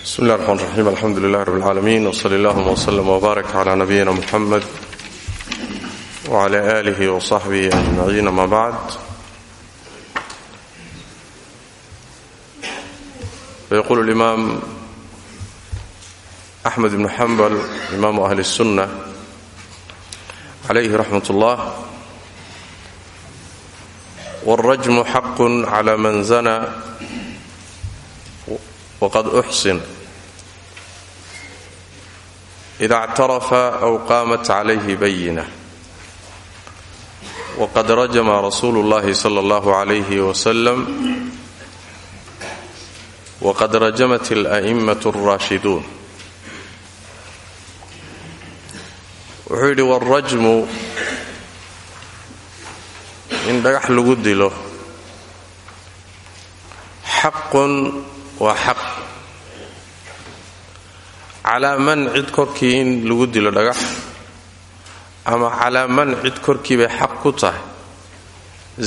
bismi اllah الرحman الرaxيim alxamdu lilah rb اlcaalamiin wsali اllahuma wslm wbaarak cla nabiyina muxamed wcla alih wصaxbih ajmaciin ama bacd fayquul اlimaam axmed bn xambal imaamu ahli الsunة calayhi raxmat اllah wاlrajmu xaq clى man zana waqad uxsin ida ctarafa aw qaamat calayhi bayina waqad rajama rasuulu llahi sala allahu calayhi wasalam waqad rajamat ala'immatu alraashiduun wuxuu yidhi waalrajmu in dhagax lagu dilo xaqun waa xaq. Calaa man cid korkii in lagu dilo dhagax ama calaa man cid korkii bay xaq ku tahay.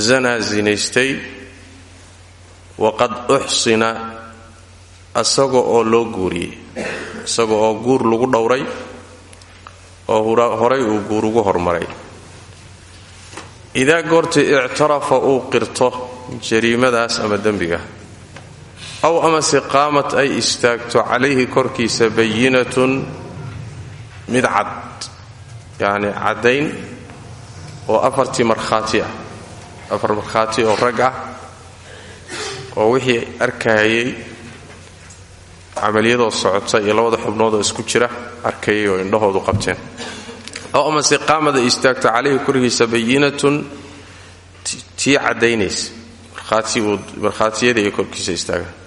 Zanaa sinaystay waqad uxsina isaga oo loo guuriyey. Isaga oo guur lagu dhowray oo horay uu guur ugu hormaray. Idaa goortii ictarafa uu qirto jariimadaas ama dembiga aw amase qaamat ay istaagto calayhi korkiisa bayinatun mid cad yacni caddayn oo afartii markhaati ah. Afar markhaati oo rag ah oo wixii arkayay camaliyadoo socota iyo labada xubnoodoo isku jira arkayay oo indhahoodu qabteen. Aw amase qaamad ay istaagto calayhi korkiisa bayinatun tii caddaynaysa. Markhaatiyadii ay korkiisa istaagaan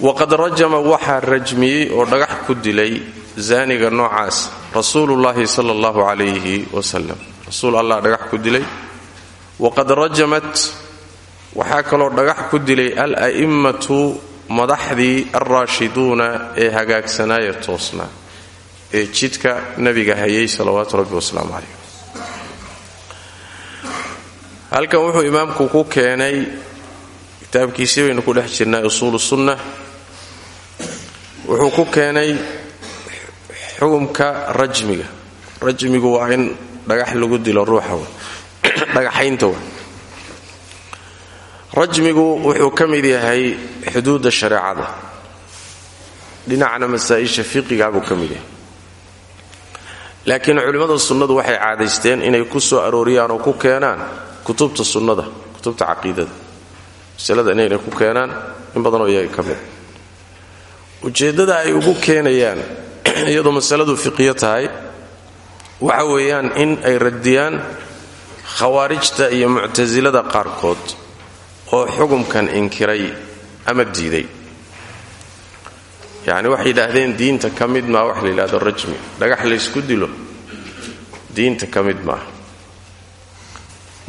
waqad rajama waxaa rajmiyey oo dhagax ku dilay zaaniga noocaas rasuulullaahi sala allahu calayhi wasalam rasuul allah dhagax ku dilay. Waqad rajamat waxaa kaloo dhagax ku dilay al a'immatu madaxdii alraashiduuna ee hagaagsanaaya toosnaa ee jidka nabiga hayay salawaatu rabbi wasalaamu wuxuu imaamku ku keenay kitaabkiisii baynu ku dhex jirnaa usuulu sunna wuxuu ku keenay xukumka rajmiga. Rajmigu waa in dhagax lagu dilo ruuxa dhagaxaynta rajmigu wuxuu ka mid yahay xuduudda shareecada. Dhinacna masaa-isha fiqiga buu ka mid yahay. Laakiin culimmada sunnadu waxay caadaysteen inay ku soo arooriyaan oo ku keenaan kutubta sunnada kutubta caqiidada. Masalada inayna ku keenaan in badanoo iyaga ka mid ujeeddada ay ugu keenayaan iyadoo masaladu fiqiyo tahay waxa weeyaan in ay radiyaan khawaarijta iyo muctasilada qaarkood oo xukumkan inkiray ama diiday. Yacni waxay yidhaahdeen diinta ka mid maa wax la yidhahdo rajmi. Dhagax laysku dilo diinta ka mid maaha.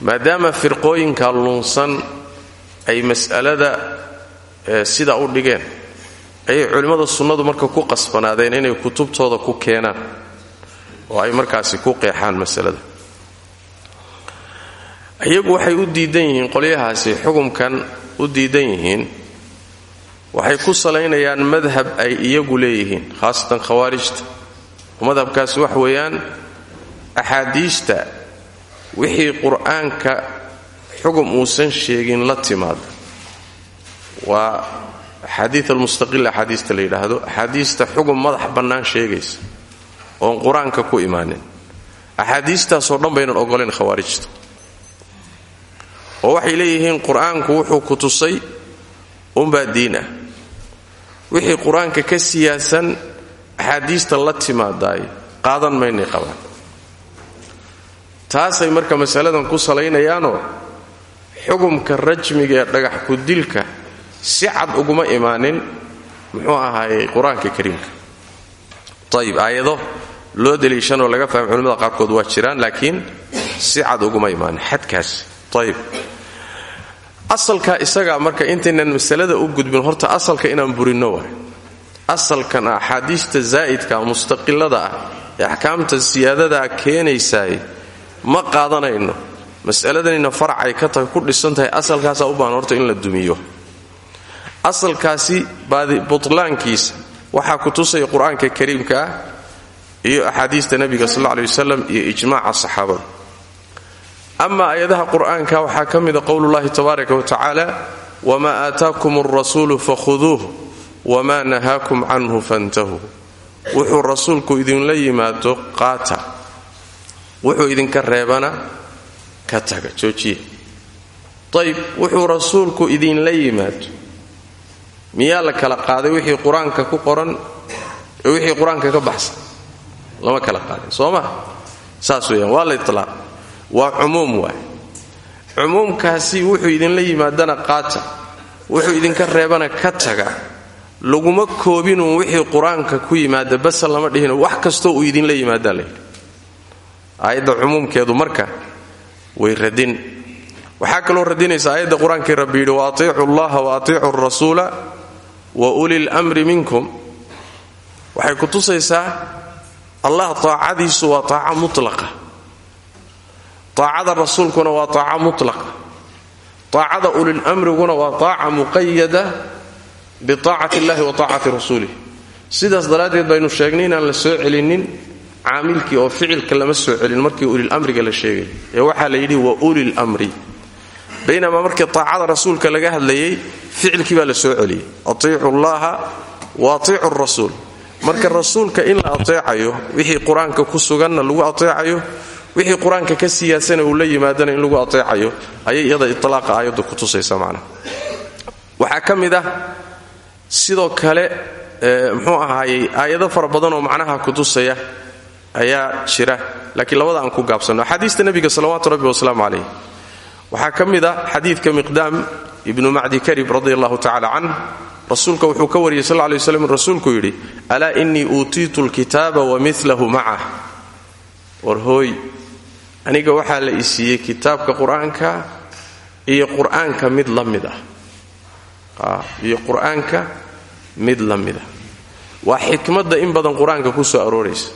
Maadaama firqooyinka luunsan ay mas'alada sida u dhigeen ayay culimmada sunnadu marka ku qasbanaadeen inay kutubtooda ku keenaan oo ay markaasi ku qeexaan masalada. Iyagu waxay u diidan yihiin qolyahaasi xukumkan u diidan yihiin waxay ku salaynayaan madhab ay iyagu leeyihiin khaasatan khawaarijta madhabkaasi wax weeyaan axaadiista wixii qur'aanka xugum uusan sheegin la timaada waa axaadii almustaqila axaadiista la yidhaahdo axaadiista xugum madax bannaan sheegaysa oon qur'aanka ku imaanin. Axaadiistaasoo dhan baynan ogoleen khawaarijta. Oo waxay leeyihiin qur'aanku wuxuu ku tusay unbaa diin ah. Wixii qur'aanka ka siyaasan axaadiista la timaadaay qaadan maynay qabaan. Taasay marka masaladan ku salaynayaanoo xugumka rajmiga ee dhagax ku dilka si cad uguma imaanin muxuu ahaayey qur'aanka kariimka. Ayib aayado loo daliishanoo laga fahma culimmada qaarkood waa jiraan laakiin si cad uguma imaanin xadkaas. Ayib asalka isaga marka intaynan masalada u gudbin horta asalka inaan burinno waay asalkan axaadiista zaa'idka mustaqilada ah ee axkaamta siyaadadaa keenaysaay ma qaadanayno. Mas'aladanina faracay ka tahay ku dhisan tahay asalkaasaa u baahan horta in la dumiyo asalkaasi butlaankiisa waxaa ku tusaya qur'aanka kariimka ah iyo axaadiista nebiga sal aley wasalam iyo ijmaaca saxaabada ama aayadaha qur'aanka waxaa ka mida qowlullahi tabaaraka wa tacaala wamaa aataakum alrasuulu fakhuduuh wamaa nahaakum canhu fantahuu wuxuu rasuulku idinla yimaado qaata. Wuxuu idinka reebana ka taga joojiya ayb wuxuu rasuulku idinla yimaado miyaa la kala qaaday wixii qur'aanka ku qoran wixii qur'aanka ka baxsan? Lama kala qaadin soo ma? Saas weeyaan waa la itlaaq waa cumuum waay. Cumuumkaasi wuxuu idinla yimaadana qaata. Wuxuu idinka reebana ka taga. Laguma koobinun wixii qur'aanka ku yimaada basa lama dhihin wax kastoo uu idinla yimaadaa layidhi aayadda cumuumkeedu marka way radin waxaa kaloo radinaysa aayadda qur'aankii rabbi yidhi wa atiicu allaha wa atiicu rasuula wa uli lmri minkum. Waxay ku tusaysaa allah taacadiisu waa taaca mutlaqa. Taacada rasuulkuna waa taaca mutlaqa. Taacada ulilamriguna waa taaca muqayada biaacati illahi wa taacati rasuulih sidaas daraaddeed baynu sheegnay inaan la soo celinin caamilkii oo ficilka lama soo celin markii ulilamriga la sheegay. Ee waxaa la yidhi wa ulil mri baynamaa markii taacada rasuulka laga hadlayay ficilkii baa la soo celiyey atiicu llaha wa atiicu rasuul marka rasuulka in la ateecayo wixii qur'aanka ku suganna lagu ateecayo wixii qur'aanka ka siyaasana uu la yimaadana in lagu ateecayo ayay iyada itlaaqa aayaddu ku tusaysa macnaha waxaa ka mid ah sidoo kale muxuu ahaayey aayado fara badan oo macnaha ku tusaya ayaa jira laakiin labada aan ku gaabsanno axaadiista nebiga salawaatu rabbi wasalaamu calayh waxaa ka mid a xadiidka miqdaam ibnu macdi karib radi allahu tacala canh rasuulka wuxuu ka wariyey sal lay waslam rasuulku yidhi alaa innii uutiitu lkitaaba wa milahu macah war hooy aniga waxaa la i siiyey kitaabka qur'aanka iyo qur'aanka mid la mid ah. Iyo qur'aanka mid la mid ah. Waa xikmadda in badan qur'aanka ku soo arooraysa.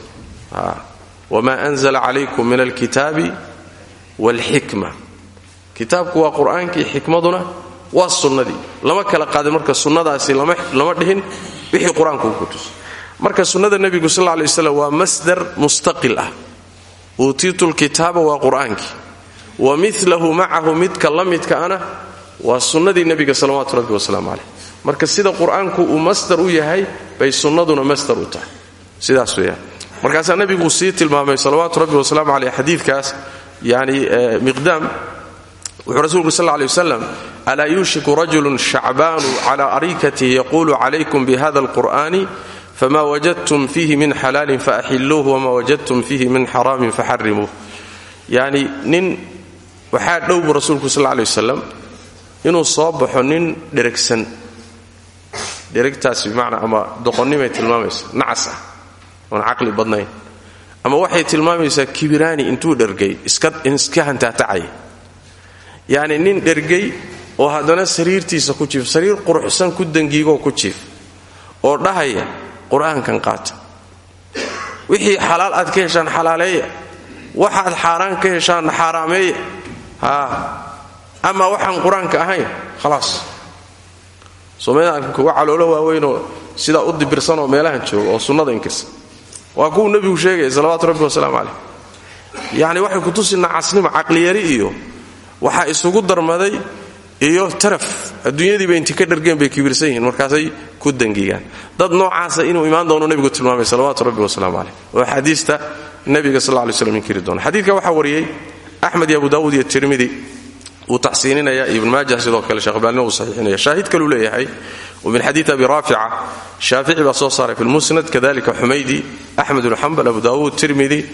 Wamaa anzla calaykum min alkitaabi waalxikma kitaabku waa qur'aankii waa sunnadii. Lama kala qaadin marka sunnadaasi lama dhihin wixii qur'aanku ku tus marka sunnada nebigu sal lay waslam waa masdar mustaqil ah. Uutiitu lkitaaba waa qur'aankii. Wa milahu macahu midka la midkaana waa sunnadii nebiga salawaatu rabbi wasalaamu marka sida qur'aanku uu masdar u yahay bay sunnaduna masdar u tahay. Sidaas weyaan markaasaa nebiguu sii tilmaamay salawaatu rabbi wasalaamu caleyh xadiidkaas yani miqdaam wuxuu rasuulku sal ley wasalam alaa yuushiku rajulun shacbaanu cala arikatihi yaquulu calaykum bihada alqur'ani fama wajadtum fiihi min xalaalin faaxiluuh wama wajadtum fiihi min xaraamin faxarimuuh yani nin waxaa dhow buu rasuulku sal ley wasalam inuu soo baxo nin dheragsan. Dheragtaas bimacnaa ama doqonnimay tilmaamaysa nacas ah oon caqli badnayn. Ama waxay tilmaamaysaa kibiraani intuu dhergay iska hantaatacay yacni nin dhergay oo haddana sariirtiisa ku jiif sariir quruxsan ku dangiigoo ku jiif oo dhahaya qur'aankan qaata. Wixii xalaal aad ka heshaan xalaaleeya waxaad xaaraan ka heshaan xaaraameeya. Haa ama waxaan qur'aanka ahayn khalaas. Soomaalida kuwa caloolo waaweynoo sidaa u dibirsanoo meelahan jooga oo sunnada inkirsan waa kuwuu nebigu sheegaya salawaatu rabbi wasalaamu caleyh yacni waxay kutusi nacasnimo caqliyari iyo waxaa isugu darmaday iyo taraf. Adduunyadiiba inti ka dhargeen bay kibirsan yihiin. Markaasay ku dangigaan. Dad noocaasa inuu imaan doono nebigu tilmaamay salawaatu rabbi wasalaamu caleyh oo axaadiista nebiga sal ly slam inkiri doona xadiidka waxaa wariyey axmed iyo abu iyo tirmidi wuu taxsiininaya ibn maajah sidoo kale sheekh albaalina saxiixinaya. Shaahid kaluu leeyahay wa min xadiid abi raafica shaafici baa soo saaray fi lmusnad kadalika xumaydi axmed bnu xambal abu daawuud tirmidi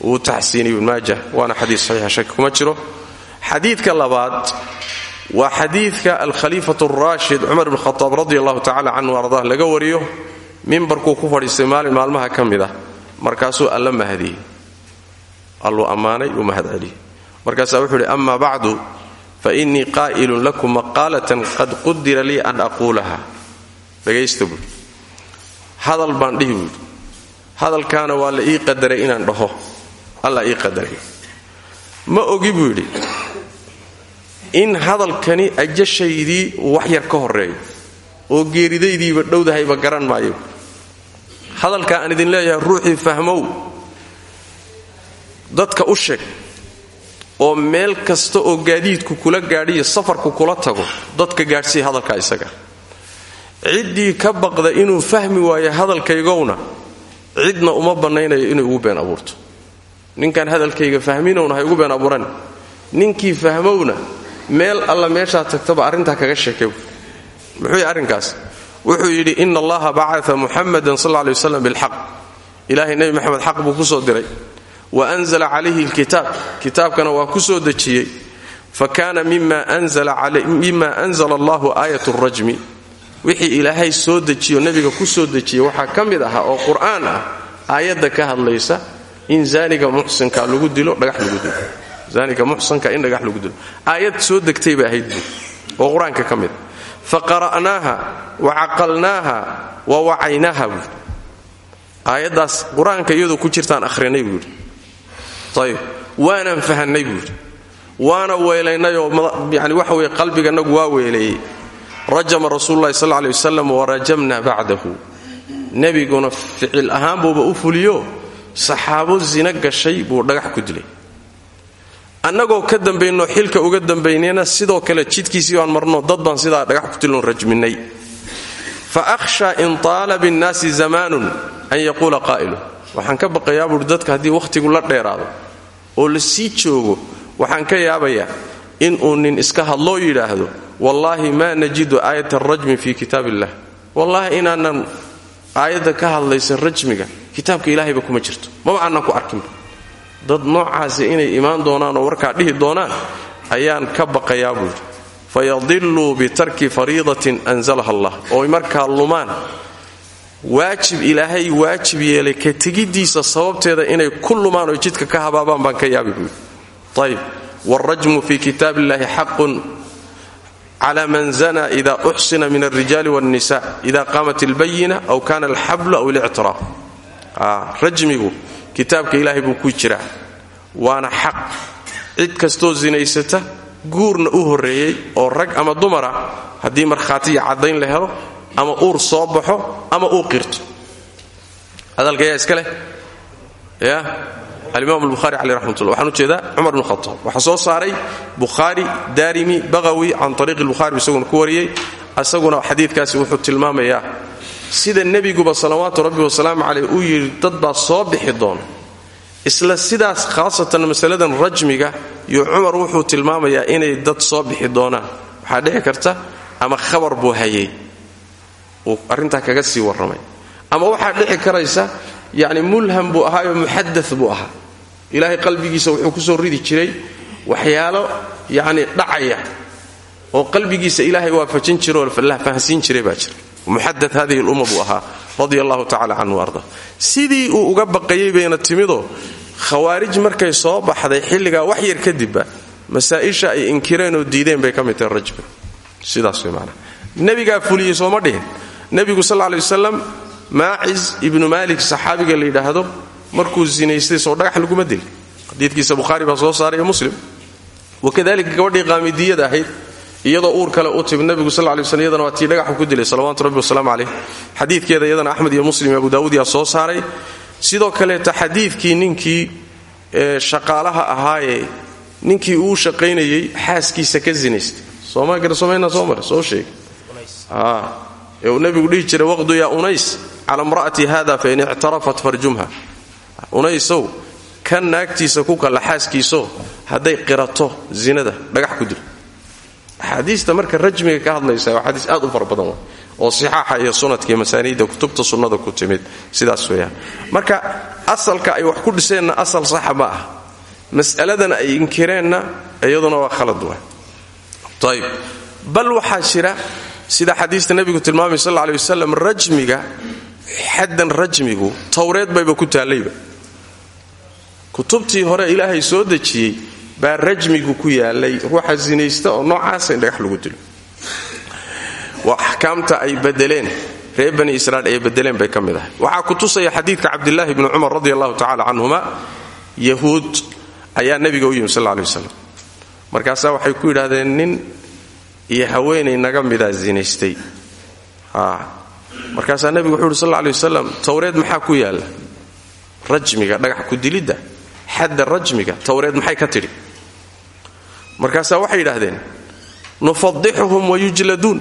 wuu taxsiiniyey ibn maajah waana xadiis xadiidka labaad waa xadiidka alkhaliifat araashid cumar bn khataab radi allahu tacala canhu ardah laga wariyo. Mimbarkuu ku fadhiistay maalin maalmaha ka mid ah. Markaasuu alla mahadiyey. Alluu ammaanay uu mahad celiyey. Wuxuu idhi ama bacdu fainii qaa'ilun lakum maqaalatan qad qudira lii an aquulaha dhagaysta buui hadal baan dhihi buui hadalkaana waa la ii qadaray inaan dhaho. Alla ii qadaray. Ma ogi buu yidhi in hadalkani ajashaydii uu wax yar ka horeeyo oo geeridaydiiba dhowdahayba garan maayo. Hadalka aan idin leeyahay ruuxii fahmow dadka u sheeg oo meel kasta oo gaadiidku kula gaadhiyo safarku kula tago dadka gaadhsiiya hadalkaa isaga. Ciddii ka baqda inuu fahmi waayo hadalkaygowna cidna uma bannaynayo inay ugu been abuurto. Ninkaan hadalkayga fahminowna ha igu been abuuran. Ninkii fahmowna meel alla meeshaa tagtaba arrintaa kaga sheekay muxuu arrinkaas? Wuxuu yidhi ina allaha bacaa muxamadan sal lay waslam bilxaq ilaahay nebi maxamed xaq buu ku soo diray. Wa anzala calayhi lkitaab kitaabkana waa ku soo dejiyey. Fa kaana mima anzala allahu aayat rajmi. Wixii ilaahay soo dejiyo nebiga ku soo dejiyey waxaa ka mid ahaa oo qur'aan ah aayadda ka hadlaysa in zaaniga muxsinka lagu dilo dhagax lagu dilo zaaniga muxsanka in dhagax lagu dilo. Aayad soo degtay bay ahayd oo qur'aanka ka fa qara'naaha wa caqalnaaha wa wacaynaaha buui aayaddaas qur'aanka ku jirtaan ahrinay buu yidhi. Ayib waanaan fahanay buu yidhi. Waana weelaynayoo yani waxa weye qalbiganagu waa weeleeyey. Rajama rasuululahi sal ley wasalam warajamna bacdahu. Nebiguna ficil ahaan buuba u fuliyo. Saxaabo zina gashay buu dhagax ku dilay annagoo ka dambaynoo xilka uga dambaynayna sidoo kale jidkiisii baan marno dad baan sidaa dhagax ku dilon rajminay fa akhsha in taala binnaasi zamaanun an yaquula qaa'ilu. Waxaan ka baqayaa buuhi dadka haddii wakhtigu la dheeraado oo la sii joogo waxaan ka yaabayaa inuu nin iska hadloo yidhaahdo wallaahi maa najidu aayat arajmi fi kitaab illah wallaahi inaanan aayadda ka hadlaysa rajmiga kitaabka ilaahayba kuma jirto. Maba aanan ku arkinba dad noocaasi inay imaan doonaan oo warkaa dhihi doonaan ayaan ka baqayaa buu yidhi. Fayadiluu bitarki fariidatin anzalaha allah. Ooy markaa lumaan waajib ilaahay waajib yeelay ka tegiddiisa sababteeda inay ku lumaan oo jidka ka habaabaan baan ka yaabi buu yidhi. Ayib waalrajmu fii kitaab illaahi xaqun cla man zana ida uxsina min alrijaali wاnnisa ida qaamat albayina aw kana alxablu aw اlictiraaf ah, rajmigu kitaabka ilaahay buu ku jiraa waana xaq. Cid kastoo zinaysata guurna u horreeyey oo rag ama dumara haddii markhaati iyo caddayn la helo ama uur soo baxo ama uu qirto. Hadalka yaa iska leh. Ya? Alimaam albuhari caleh raxmatullah waxaan u jeedaa cumar bn khataab waxaa soo saaray bukhaari daarimi baqawi can ariiqi lbuhari isaguna ku wariyey. Isaguna xadiidkaasi wuxuu tilmaamayaa sida nebiguba salawaatu rabbi wasalaamu caleyh uu yidhi dad baa soo bixi doona isla sidaas khaasatan masaladan rajmiga iyo cumar wuxuu tilmaamayaa inay dad soo bixi doonaan. Waxaa dhici karta ama khabar buu hayay. Uu arrintaa kaga sii warramay. Ama waxaa dhici karaysa yacni mulham buu ahaayoo muxada buu ahaa. Ilaahay qalbigiisa wuxuu ku soo ridi jiray waxyaalo yacni dhacaya oo qalbigiisa ilaahay waafajin jira oo la fahansiin jiray baa jira muxadad hadihi lumma buu ahaa radia allahu tacala canhu arda. Sidii uu uga baqayay bayna timidoo khawaarij markay soo baxday xilligaa wax yar kadibba masaa'isha ay inkireen oo diideen bay ka mid tahay rajmiga sidaas way maanaa nebigaa fuliyey sooma dhihin. Nebigu sal ley wasalam maacis ibnu maalik saxaabiga la yidhaahdo markuu zinaystay soo dhagax laguma dil xadiidkiisa bukhaari baa ahayd iyadoo uur kale u timi nebigu sal ley slm iyadana waa tii dhagaxu ku dilay salawatu rabbi wasalaamu caleyh xadiidkeeda iyadana axmed iyo muslim iyo abu daawuud yaa soo saaray. Sidoo kaleeta xadiidkii ninkii shaqaalaha ahaayee ninkii uu shaqaynayey xaaskiisa ka zinaystay. Soomaagarsomayna soo mare soo sheeg. Ee uu nebigu dhihi jiray waqdu yaa unays cala imra'ati hada fain ictarafat farjumha. Unaysow kan naagtiisa ku kalla xaaskiiso hadday qirato zinada dhagax ku dil axaadiista marka rajmiga ka hadlaysa waa xadiis aad u fara badan oo sixaaxa iyo sunadka iyo masaaniidda kutubta sunnada ku timid sidaas weeyaan. Marka asalka ay wax ku dhiseenna asal saxa ah mas'aladan ay inkireenna iyaduna waa khalad wa ayib bal waxaa jira sida xadiista nebigu tilmaamay sal lla aley wasalam rajmiga xaddan rajmigu towreed bayba ku taallayba. Kutubtii hore ilaahay soo dejiyey baa rajmigu ku yaalay ruuxa sinaysta oo noocaasa in dhagax lagu dilo. Waa axkaamta ay badeleen reer bani ay badeleen bay ka mid ku tusaya xadiidka cabdilaahi bni cumar radi allahu tacala canhuma yahuud ayaa nebiga u yimi sal lla aley wasalam markaasaa waxay ku yidhaahdeen nin iyo haweenay naga midaa zinaystay. Markaasaa nebigu wuxuu yidhi sal lla lay wasalam towreed maxaa ku yaalla? Rajmiga dhagax ku-dilidda xadda rajmiga towreed maxay ka tidhi markaasaa waxay yidhaahdeen nufadixuhum wayujladuun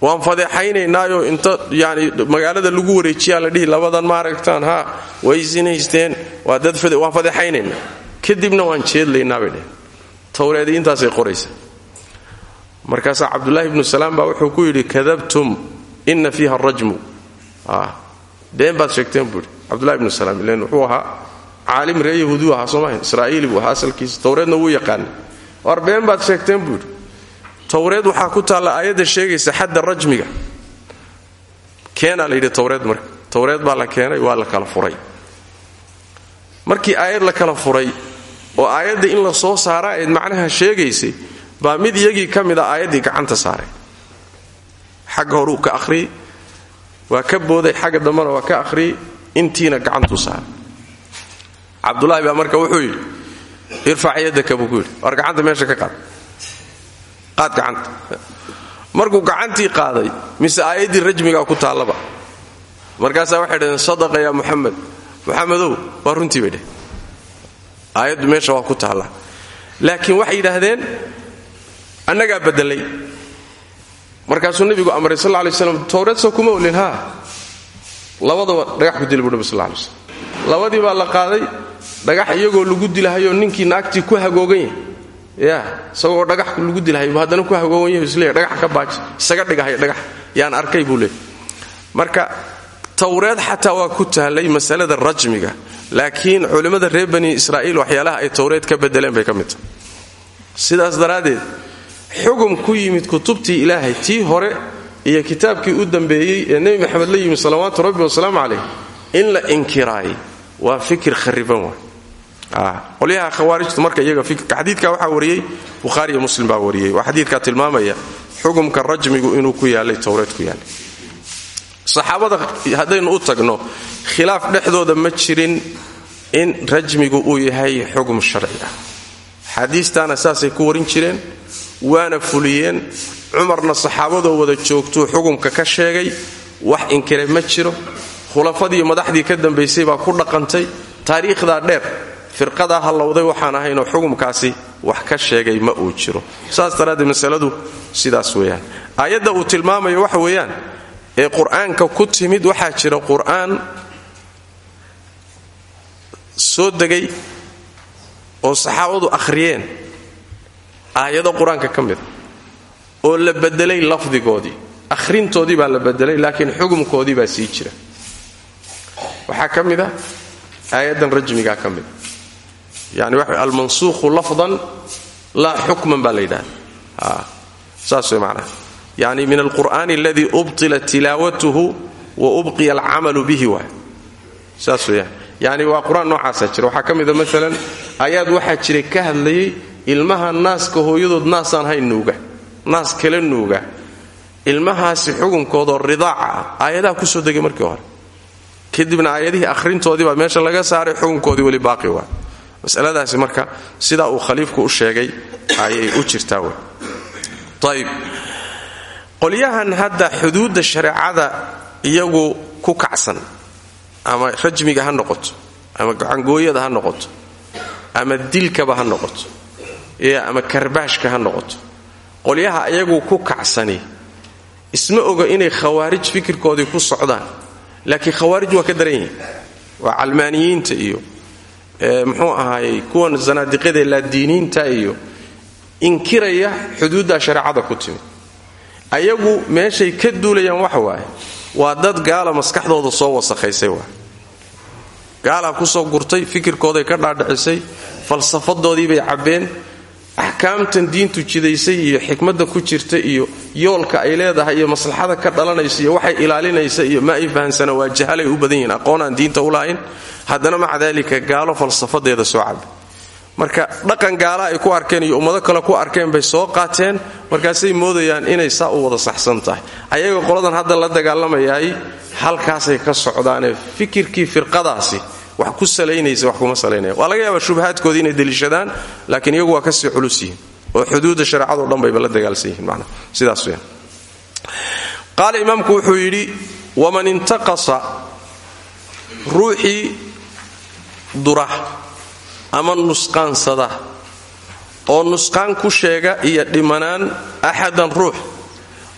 waan fadeexaynaynaayo inta yani magaalada lagu wareejiyaa la dhihi labadan maaragtaan ha way sinaysteen. Waa dad waan fadeexaynaynaa. Kadibna waan jeedlaynaa bay dheheen towreedi intaasay qoraysa markaasaa cabdulaahi ibnu salaam baa wuxuu ku yidhi kadabtum inna fiiha rajmu. Been baad sheegteen buu yidhi. Cabdulahi ibnu salaam wuxuu ahaa caalim ree yahuudiu ahaa soomaha israa'iili buu asalkiisa towreedna wuu yaqaanay war been baad sheegteen buu yidhi towreed waxaa ku taalla aayadda sheegaysa xadda rajmiga. Keenaa la yidhi towreed marka towreed baa la keenay waa la kala furay. Markii aayad la kala furay oo aayadda in la soo saaraa eed macnaha sheegaysay baa mid iyagii ka mid a aayaddii gacanta saaray. Xagga horuu ka akhriyey waa ka booday xagga dambena waa ka akhriyey intiina gacantuu saaray cabdulaahi baa marka wuxuu yidhi irfac yadaka buu ku yidhi. War gacanta meesha ka qaad. Qaad gacanta. Markuu gacantii qaaday mise aayaddii rajmigaa ku taallaba. Markaasaa waxay dhaheen sadaqa yaa muxamed muxamedow waa runtii bay dheh aayaddu meesha waa ku taallaa laakiin waxay yidhaahdeen annagaa badelay markaasuu nebigu amray sal lay slam towreed soo kuma olin haa labadaba dhagax ku dili buu nabi sal lay slam labadii baa la qaaday dhagax iyagoo lagu dilahayoo ninkii naagtii ku hagoogan yahay. Ya isagoo dhagax lagu dilhayo haddana ku hagoogan yahay isleeyahy dhagax ka baaji isaga dhigahayo dhagax. Yaan arkay buu marka towreed xataa waa ku taallay masalada rajmiga. Laakiin culimmada reer bani israa'iil waxyaalaha ay towreed ka bedeleen bay ka sidaas daraaddeed xugum ku yimid kutubtii ilaahay tii hore iyo kitaabkii u dambeeyey ee nebi maxamed la yimid salawaatu rabbi in la inkiraay waa fikir khariban wa qolyaha khawaarijtu marka iyaga fikirka xadiidka waxaa wariyey bukhaari iyo muslim baa wariyey. Waa xadiidkaa tilmaamaya xugumka rajmigu inuu ku yaalay towreed ku yaalay. Saxaabada haddaynu u tagno khilaaf dhexdooda ma jirin in rajmigu uu yahay xugum sharci ah. Xaadiistaana saasay ku warin jireen waana fuliyeen cumarna saxaabadoo wada joogtuu xugumka ka sheegay wax inkire ma jiro khulafadii madaxdii ka dambaysay baa ku dhaqantay. Taariikhdaa dheer firqadaa hallowday waxaan ahaynoo xugumkaasi wax ka sheegay ma uu jiro. Saas daraaddeed masaladu sidaas weeyaan. Aayadda uu tilmaamayo waxa weeyaan ee qur'aanka ku timid waxaa jira qur'aan soo degay oo saxaabadu akhriyeen. Aayado qur'aanka ka mida oo la bedelay lafdigoodii. Akhrintoodii baa la bedelay laakiin xugumkoodii baa sii jira waxaa ka mid a aayaddan rajmigaa ka mida yani waxa lafdan laa xukman baa la yidhahda saas way macnaha. Yani min alqur'ani aladii ubtila tilaawatuhu wa ubqiya alcamalu bihi waay. Saas weyaan yani waa qur'aan noocaasa jira. Waxaa ka mida maalan ayaad ka hadlayay ilmaha naaska hooyadood naasaan hayn nuuga. Naas kala nuuga. Ilmahaasi xukunkoodoo ridaaca ah. Aayadaha ku soo degay markii hore kadibna aayadihii akhrintoodii baa meesha laga saaray xukunkoodii weli baaqi waa. Masaladaasi marka sidaa uu khaliifku u sheegay ayay u jirtaa w ayb qolyahan hadda xuduudda shareecada iyagu ku kacsan ama rajmiga ha noqoto ama gacangooyada ha noqoto ama dilkaba ha noqoto ama karbaashka ha noqoto qolyaha iyagu ku kacsani isma oga inay khawaarij fikirkoodii ku socdaan laakiin khawaarij waa ka daran yihiin waa calmaaniyiinta iyo muxuu ahaayey kuwan zanaadiqyada laadiiniinta iyo inkiraya xuduudda shareecada ku timid ayagu meeshay ka duulayaan waxa waaye waa dad gaala maskaxdooda soo wasakhaysay waa gaalaa ku soo gurtay fikirkooday ka dhaadhicisay falsafadoodii bay cabbeen axkaamtan diintu jidaysay iyo xikmadda ku jirta iyo yoolka ay leedahay iyo maslaxada ka dhalanaysa iyo waxay ilaalinaysa iyo ma ay fahansana waa jahalay u badan yihiin. Aqoon aan diinta u lahayn haddana maca daalika gaalo falsafadeeda soo cabe marka dhaqan gaala ay ku arkeen iyo ummado kale ku arkeen bay soo qaateen markaasay moodayaan inay saa u wada saxsan tahay. Ayaga qoladan hadda la dagaalamayaay halkaasay ka socdaanee fikirkii firqadaasi wax ku salaynaysa wax kuma salaynaya. Waa laga yaabaa shubahaadkoodii inay deliishadaan laakiin iyagu waa ka sii culus yihiin oo xuduudda shareecado dhan bayba la dagaalsan yihiin sidaas weyaan qaala imaamku wuxuu yidhi waman intaqasa ruuxii dura ama nusqaansada oo nusqaan ku sheega iyo dhimanaan axadan ruux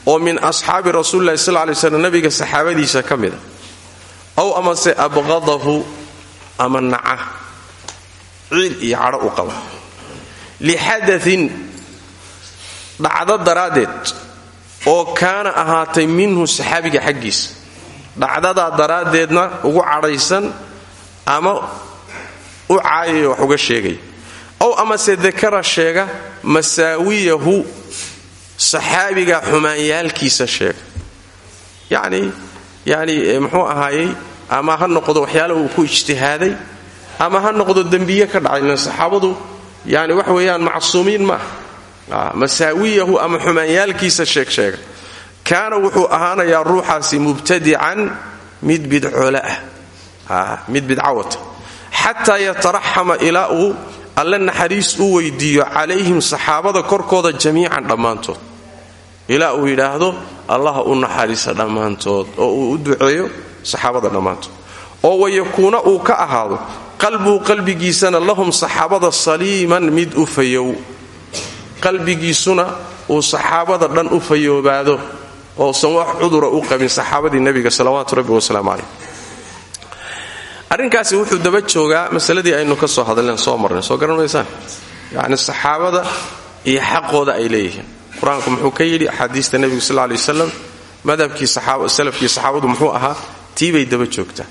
oo min asxaabi rasuulilahi sal lay slam nabiga saxaabadiisa ka mida aw amase abqadahu ama naca ciil iyo cadho u qaba. Lixadain dhacdo daraaddeed oo kaana ahaatay minhu saxaabiga xaggiisa dhacdadaa daraaddeedna ugu cadhaysan ama u caayaya wax uga sheegaya ow amase dakara sheega masaawiyahu saxaabiga xumaanyaalkiisa sheega. Yacni yacni muxuu ahaayey ama ha noqdo waxyaala uu ku ijtihaaday ama ha noqdo dembiye ka dhacay lan saxaabadu yani wax weeyaan macsuumiin maaha masaawiyahu ama xumaanyaalkiisa sheeg sheega kaana wuxuu ahaanayaa ruuxaasi mubtadican mid bidcoole ah. Mid bidcawata xataa yataraxama ilaa uu alle naxariis u weydiiyo calayhim saxaabada korkooda jamiican dhammaantood. Ilaa uu yidhaahdo allaha u naxariisa dhammaantood oo uu u duceeyo saxaabada dhammaantood. oo wayakuuna uu ka ahaado qalbuu qalbigiisana lahum saxaabada saliiman mid u fayow. Qalbigiisuna uu saxaabada dhan u fayoobaado oosan wax cudura u qabin saxaabadii nebiga salawaatu rabbi wasalaamu calayh. Arrinkaasi wuxuu daba joogaa masaladii aynu ka soo hadalleen soo marnay soo garan maysaan yacni saxaabada iyo xaqooda ay leeyihiin. Qur'aanku muxuu ka yidhi axaadiista nebigu sal lay wasalam madhabkii salafkii saxaabadu muxuu ahaa tii bay daba joogtaa.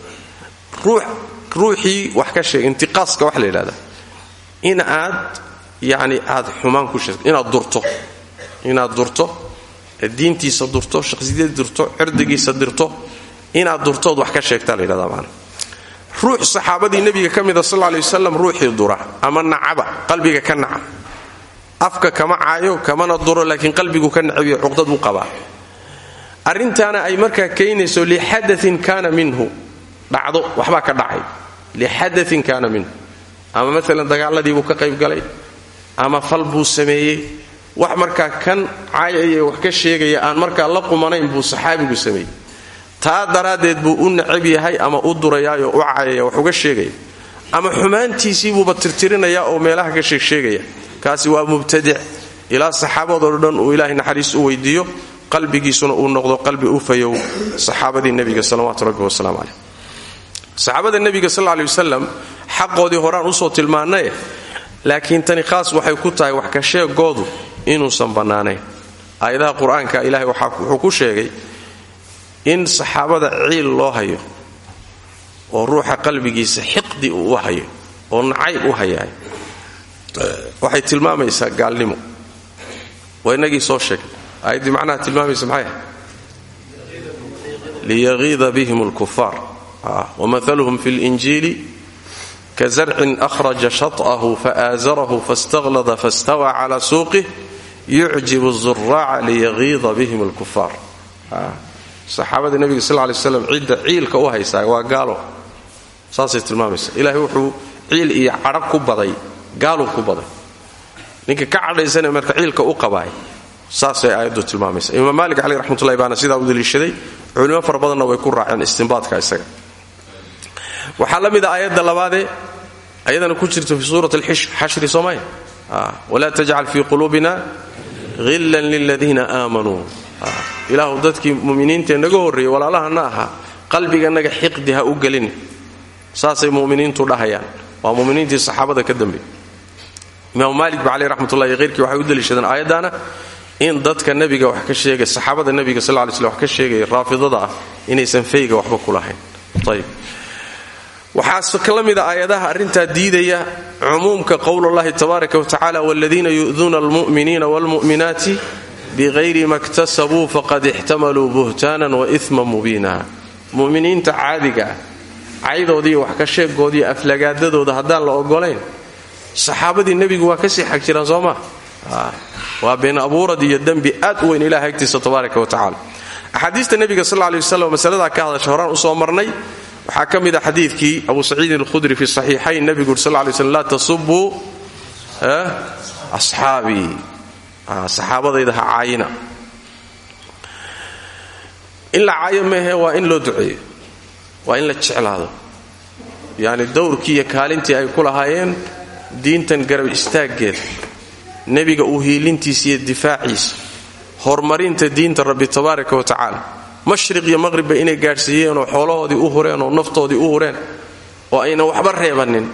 Ruuxii wax ka sheega intiqaaska wax la yidhahda in aad yacni aad xumaan ku sheegto inaad durto. Inaad durto diintiisa durto shaqsiyada durto cirdigiisa dirto inaad durtood wax ka sheegtaa la yidhahda maana ruux saxaabadii nebiga ka mida sal ley wasalam dura ama nacaba qalbiga ka naca afka kama caayo kamana duro laakiin qalbigu ka nacabiyo cuqdad u qabaa arrintaana ay markaa keenayso lixadain kaana minhu. Dhacdo waxbaa ka dhacay. Lixadain kaana minhu. Ama maalan dagaaladiibuu ka qaybgalay ama fal buu sameeyey. Wax markaa kan caayaya wax ka sheegaya aan markaa la qumanayn buu saxaabigu sameeyey. Taa daraaddeed buu u nacab yahay ama u durayaayoo u caayaya wax uga sheegaya. Ama xumaantiisiibuuba tirtirinaya oo meelaha ka sheegsheegaya kaasi waa mubtadic. Ilaa saxaabadoo dhan uu ilaahay naxariis u weydiiyo qalbigiisuna uu noqdo qalbi u fayow saxaabadii nebiga salawaatu rabbi wasalaamu caleyh saxaabada nebiga sal ley wasalam xaqoodii horaan u soo tilmaanaye laakiin tani khaas waxay ku tahay wax ka sheegoodu inuusan bannaanayn. Aayadaha qur'aanka ilahay wuxuu ku sheegay in saxaabada ciil loo hayo oo ruuxa qalbigiisa xiqdi u hayo oo nacayb u hayaay waxay tilmaamaysaa gaalnimo. Waa soo sheegay aayaddii macnaha tilmaamaysa maxay liyagiida bihim alkufaar wamahaluhum fi linjiili kazarcin ahraja shat'ahu faaazarahu faاstaklada faاstawa cala suuqih yucjibu الzuraaca liyagiida bihim alkufaar saxaabada nebiga sal lay slam cidda ciilka u haysaa waa gaalo saasay tilmaamaysa ilaahay wuxuu ciil iyo cadhag ku baday gaaluu ku baday ninka ka cadhaysana marka ciilka u qabaay saasay aayaddu tilmaamaysa. Imaam maalik caleyh raxmatullahi baana sidaa u daliishaday culimo fara way ku raaceen istinbaadka isaga. Waxaa la mida aayadda labaadee ayadana ku jirta fi suurat alxashri soomaya walaa tajcal fii quluubina hillan liladiina aamanuu. Ilaahu dadkii muminiintae naga horreeyey walaalahana ahaa qalbiganaga xiqdi ha u gelin. Saasay muminiintu dhahayaan. Waa muminiintii saxaabada ka dambeey imaam maalik ba caleyh raxmatullahi heyrkii waxay u daliishadeen aayaddaana in dadka nebiga wax ka sheegay saxaabada nebiga sal lay slm wax ka sheegaya raafidada ah inaysan fayga waxba ku lahayn. Ayb waxaa ka mida aayadaha arrintaa diidaya cumuumka qowlullahi tabaaraka watacaala waladiina yu'duuna almu'miniina waalmu'minaati bihayri ma ktasabuu faqad ixtamaluu buhtaanan wa iman mubiina. Muminiinta caadiga ah wax ka sheegoodiiyo aflagaadadooda haddaan la ogolayn saxaabadii nebigu waa ka sii xag jiraan soo waa been abuurad iyo dembi aad u weyn ilaha agtiisa tabaaraka watacaala axaadiista nebiga sal ley waslam masaladaa ka hadasha horaan u soo marnay waxaa ka mid a xadiidkii abu saciidin alkhudri fi saxiixayn. Nebigu uri sal lay slm laa tasubuu asxaabii saxaabadayda ha caayina. In la caayo in loo duceeyo waa in la jeclaado. Yacni dowrkii kaalintii ay ku lahaayeen diintan garab istaaggeeda nebiga u hiilintiisa iyo difaaciisa horumarinta diinta rabbi tabaaraka wa tacaala. Mashriq iyo maqhribba inay gaadhsiiyeen oo xoolahoodii u hureen oo naftoodii u hureen oo ayna waxba reebanin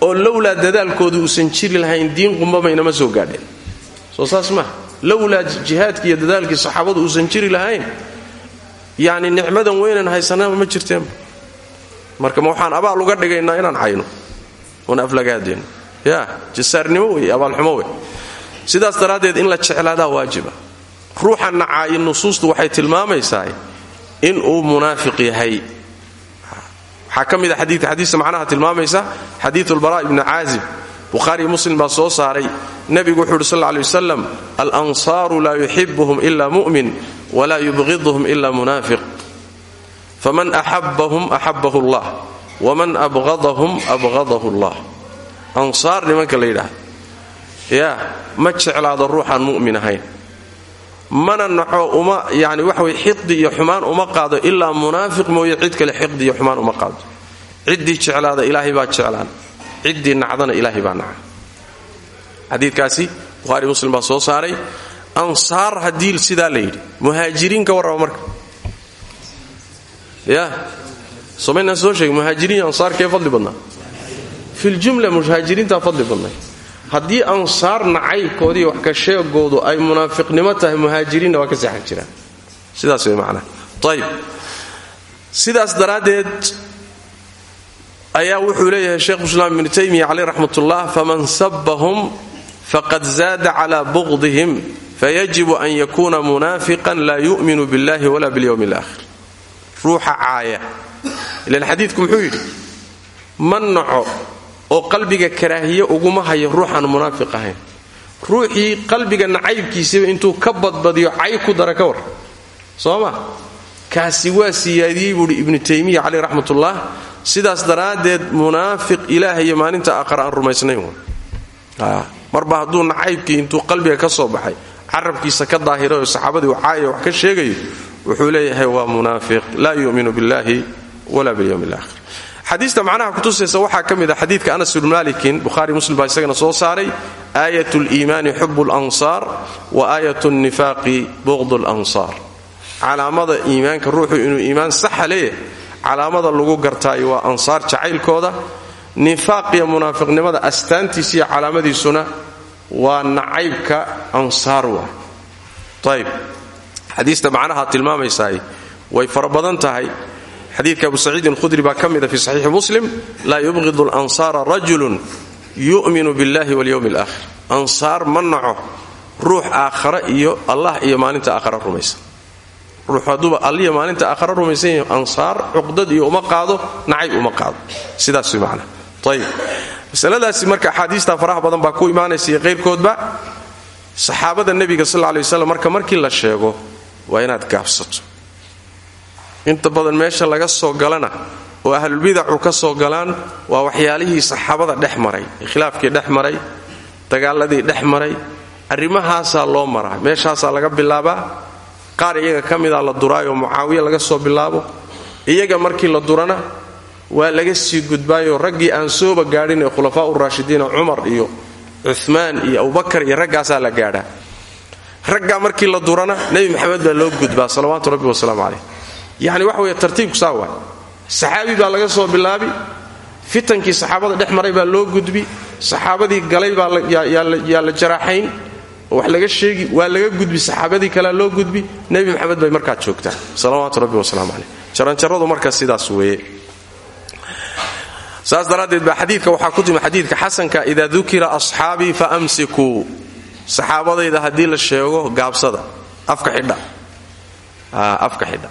oo lowlaa dadaalkoodu uusan jiri lahayn diin qumbabaynama soo gaadheen. Soo saas maaha lowlaa iyo dadaalkii saxaabadu uusan jiri lahayn yacni nicmadan weynan haysanaba ma jirteenba marka ma waxaan abaal uga dhigaynaa inaan cayno oon aflagaadeenno ya jasaarnimo wey abaalxumo wey sidaas daraaddeed in la jeclaadaa waajiba. Ruuxa nacaayi nusuustu waxay tilmaamaysaa in uu munaafiq yahay. Waxaa ka mid a xadiidka xadiista macnaha tilmaamaysa xadiidu lbaraa ibni caazib. Bukhaariy muslim baa soo saaray. Nebigu wuxuu yidhi sal lla alay wasalam alansaaru laa yuxibuhum ila mu'min walaa yubqiduhum ila munaafiq. Faman axabahum axabahu allah. Waman abqadahum abqadahu allah. Ansaar nimanka la yaa ma jeclaado ruuxaan mu'min ahayn mana naco uma yani waxaway xiqdi iyo xumaan uma qaado ilaa munaafiq mooye cid kale xiqdi iyo xumaan uma qaado. Ciddii jeclaada ilaahay baa jeclaan. Ciddii nacdana ilaahay baa naca xadiidkaasi bukhaari muslim baa soo saaray ansaar haddii sidaa la yidhi ka warraba marka. Ya somaynaan soo sheegay muhaajiriin iyo ansaar kee fadli badnaa? Filjumla muhaajiriintaa fadli badnay haddii ansaar nacaybkoodii wax ka sheegoodu ay munaafiqnimo tahay muhaajiriinna waa ka seexan jiraan sidaas way macnaha ayib sidaas daraaddeed ayaa wuxuu leeyahay sheikhuislaam ibnu taymiya caleyh raxmatullah faman sabbahum faqad zaada cala buqdihim fayajibu an yakuuna munaafiqan laa yu'minu billahi wala bilyowmi alaakhir ruuxa caaya ilan xadiidku muxuu yidhi ma naco oo qalbiga karaahiye uguma hayo ruuxaan munaafiq ahayn. Ruuxii qalbiga nacaybkiisaba intuu ka badbadiyo cay ku dara ka war. Soo kaasi waa siyaadiyey buuhi ibnu taymiya caleyh raxmatullah. Sidaas daraaddeed munaafiq ilaaha iyo maalinta aqar aan rumaysnayn marba hadduu nacaybkii intuu qalbiga ka soo baxay carabkiisa ka daahiray oo saxaabadii u caaya wax ka sheegayo wuxuu leeyahay waa munaafiq laa yu'minu billahi wala bilyowmi alaakhir xadiista macnaha kutusaysa waxaa ka mid a xadiidka anas bnu malikin buhari muslim baa isagana soo saaray aayat liimaani xub lansaar wa aayat nifaaqi buqd lansaar calaamada iimaanka ruuxu inuu iimaan saxa leeyahay calaamada lagu gartaayo waa ansaar jacaylkooda nifaaq iyo munaafiqnimada astaantiisa iyo calaamadiisuna waa nacaybka ansaar waa ayb xadiista macnaha tilmaamaysaay way fara tahay xadiidka abu saciidin khudri baa ka mida fi saxiixi muslim laa yubqidu lansaara rajulun yu'minu billahi walyowmi alaakhir ansaar ma naco ruux aakhare iyo allah iyo maalinta aakhare rumaysan ruux hadduuba alliya maalinta aakhare rumaysan yahi ansaar iyo uma qaado nacayb uma qaado. Sidaas way macnaha ayib masaladaasi marka axaadiista faraha badan baa ku imaanaysa iyo qayrkoodba saxaabada nebiga sal lla waslam marka markii la sheego waa inaad gaabsato inta badan meesha laga soo galana oo ahlulbidacu ka soo galaan waa waxyaalihii saxaabada dhex maray khilaafkii dhex dagaaladii dhex maray arrimahaasaa loo maraa. Meeshaasaa laga bilaabaa qaar iyaga ka mida la duraayoo mucaawiya laga soo bilaabo iyaga markii la durana waa laga sii gudbaayoo raggii aan sooba gaadhin ee khulafaa uraashidiina cumar iyo cumaan iyo abubakar iyo raggaasaa la gaadhaa. Raggaa markii la durana nebi maxamed baa loo gudbaa salawaatu rabbi wasalaamu caleyh yacni waxa weeye tartiibku saa waay. Saxaabi baa laga soo bilaabi fitankii saxaabada dhex maray baa loo gudbi saxaabadii galay baa yaa la jaraaxayn oo wax laga sheegi waa laga gudbi saxaabadii kalea loo gudbi nebi maxamed bay markaa joogtaa salawaatu rabbi wasalaamu caleyh jaranjaradu markaa sidaas weeye. Saas daraaddeed baa xadiidka waxaa ku timi xadiidka xasanka idaa dukira asxaabii fa amsikuu. Saxaabadayda haddii la sheego gaabsada afka xidha. Afka xidha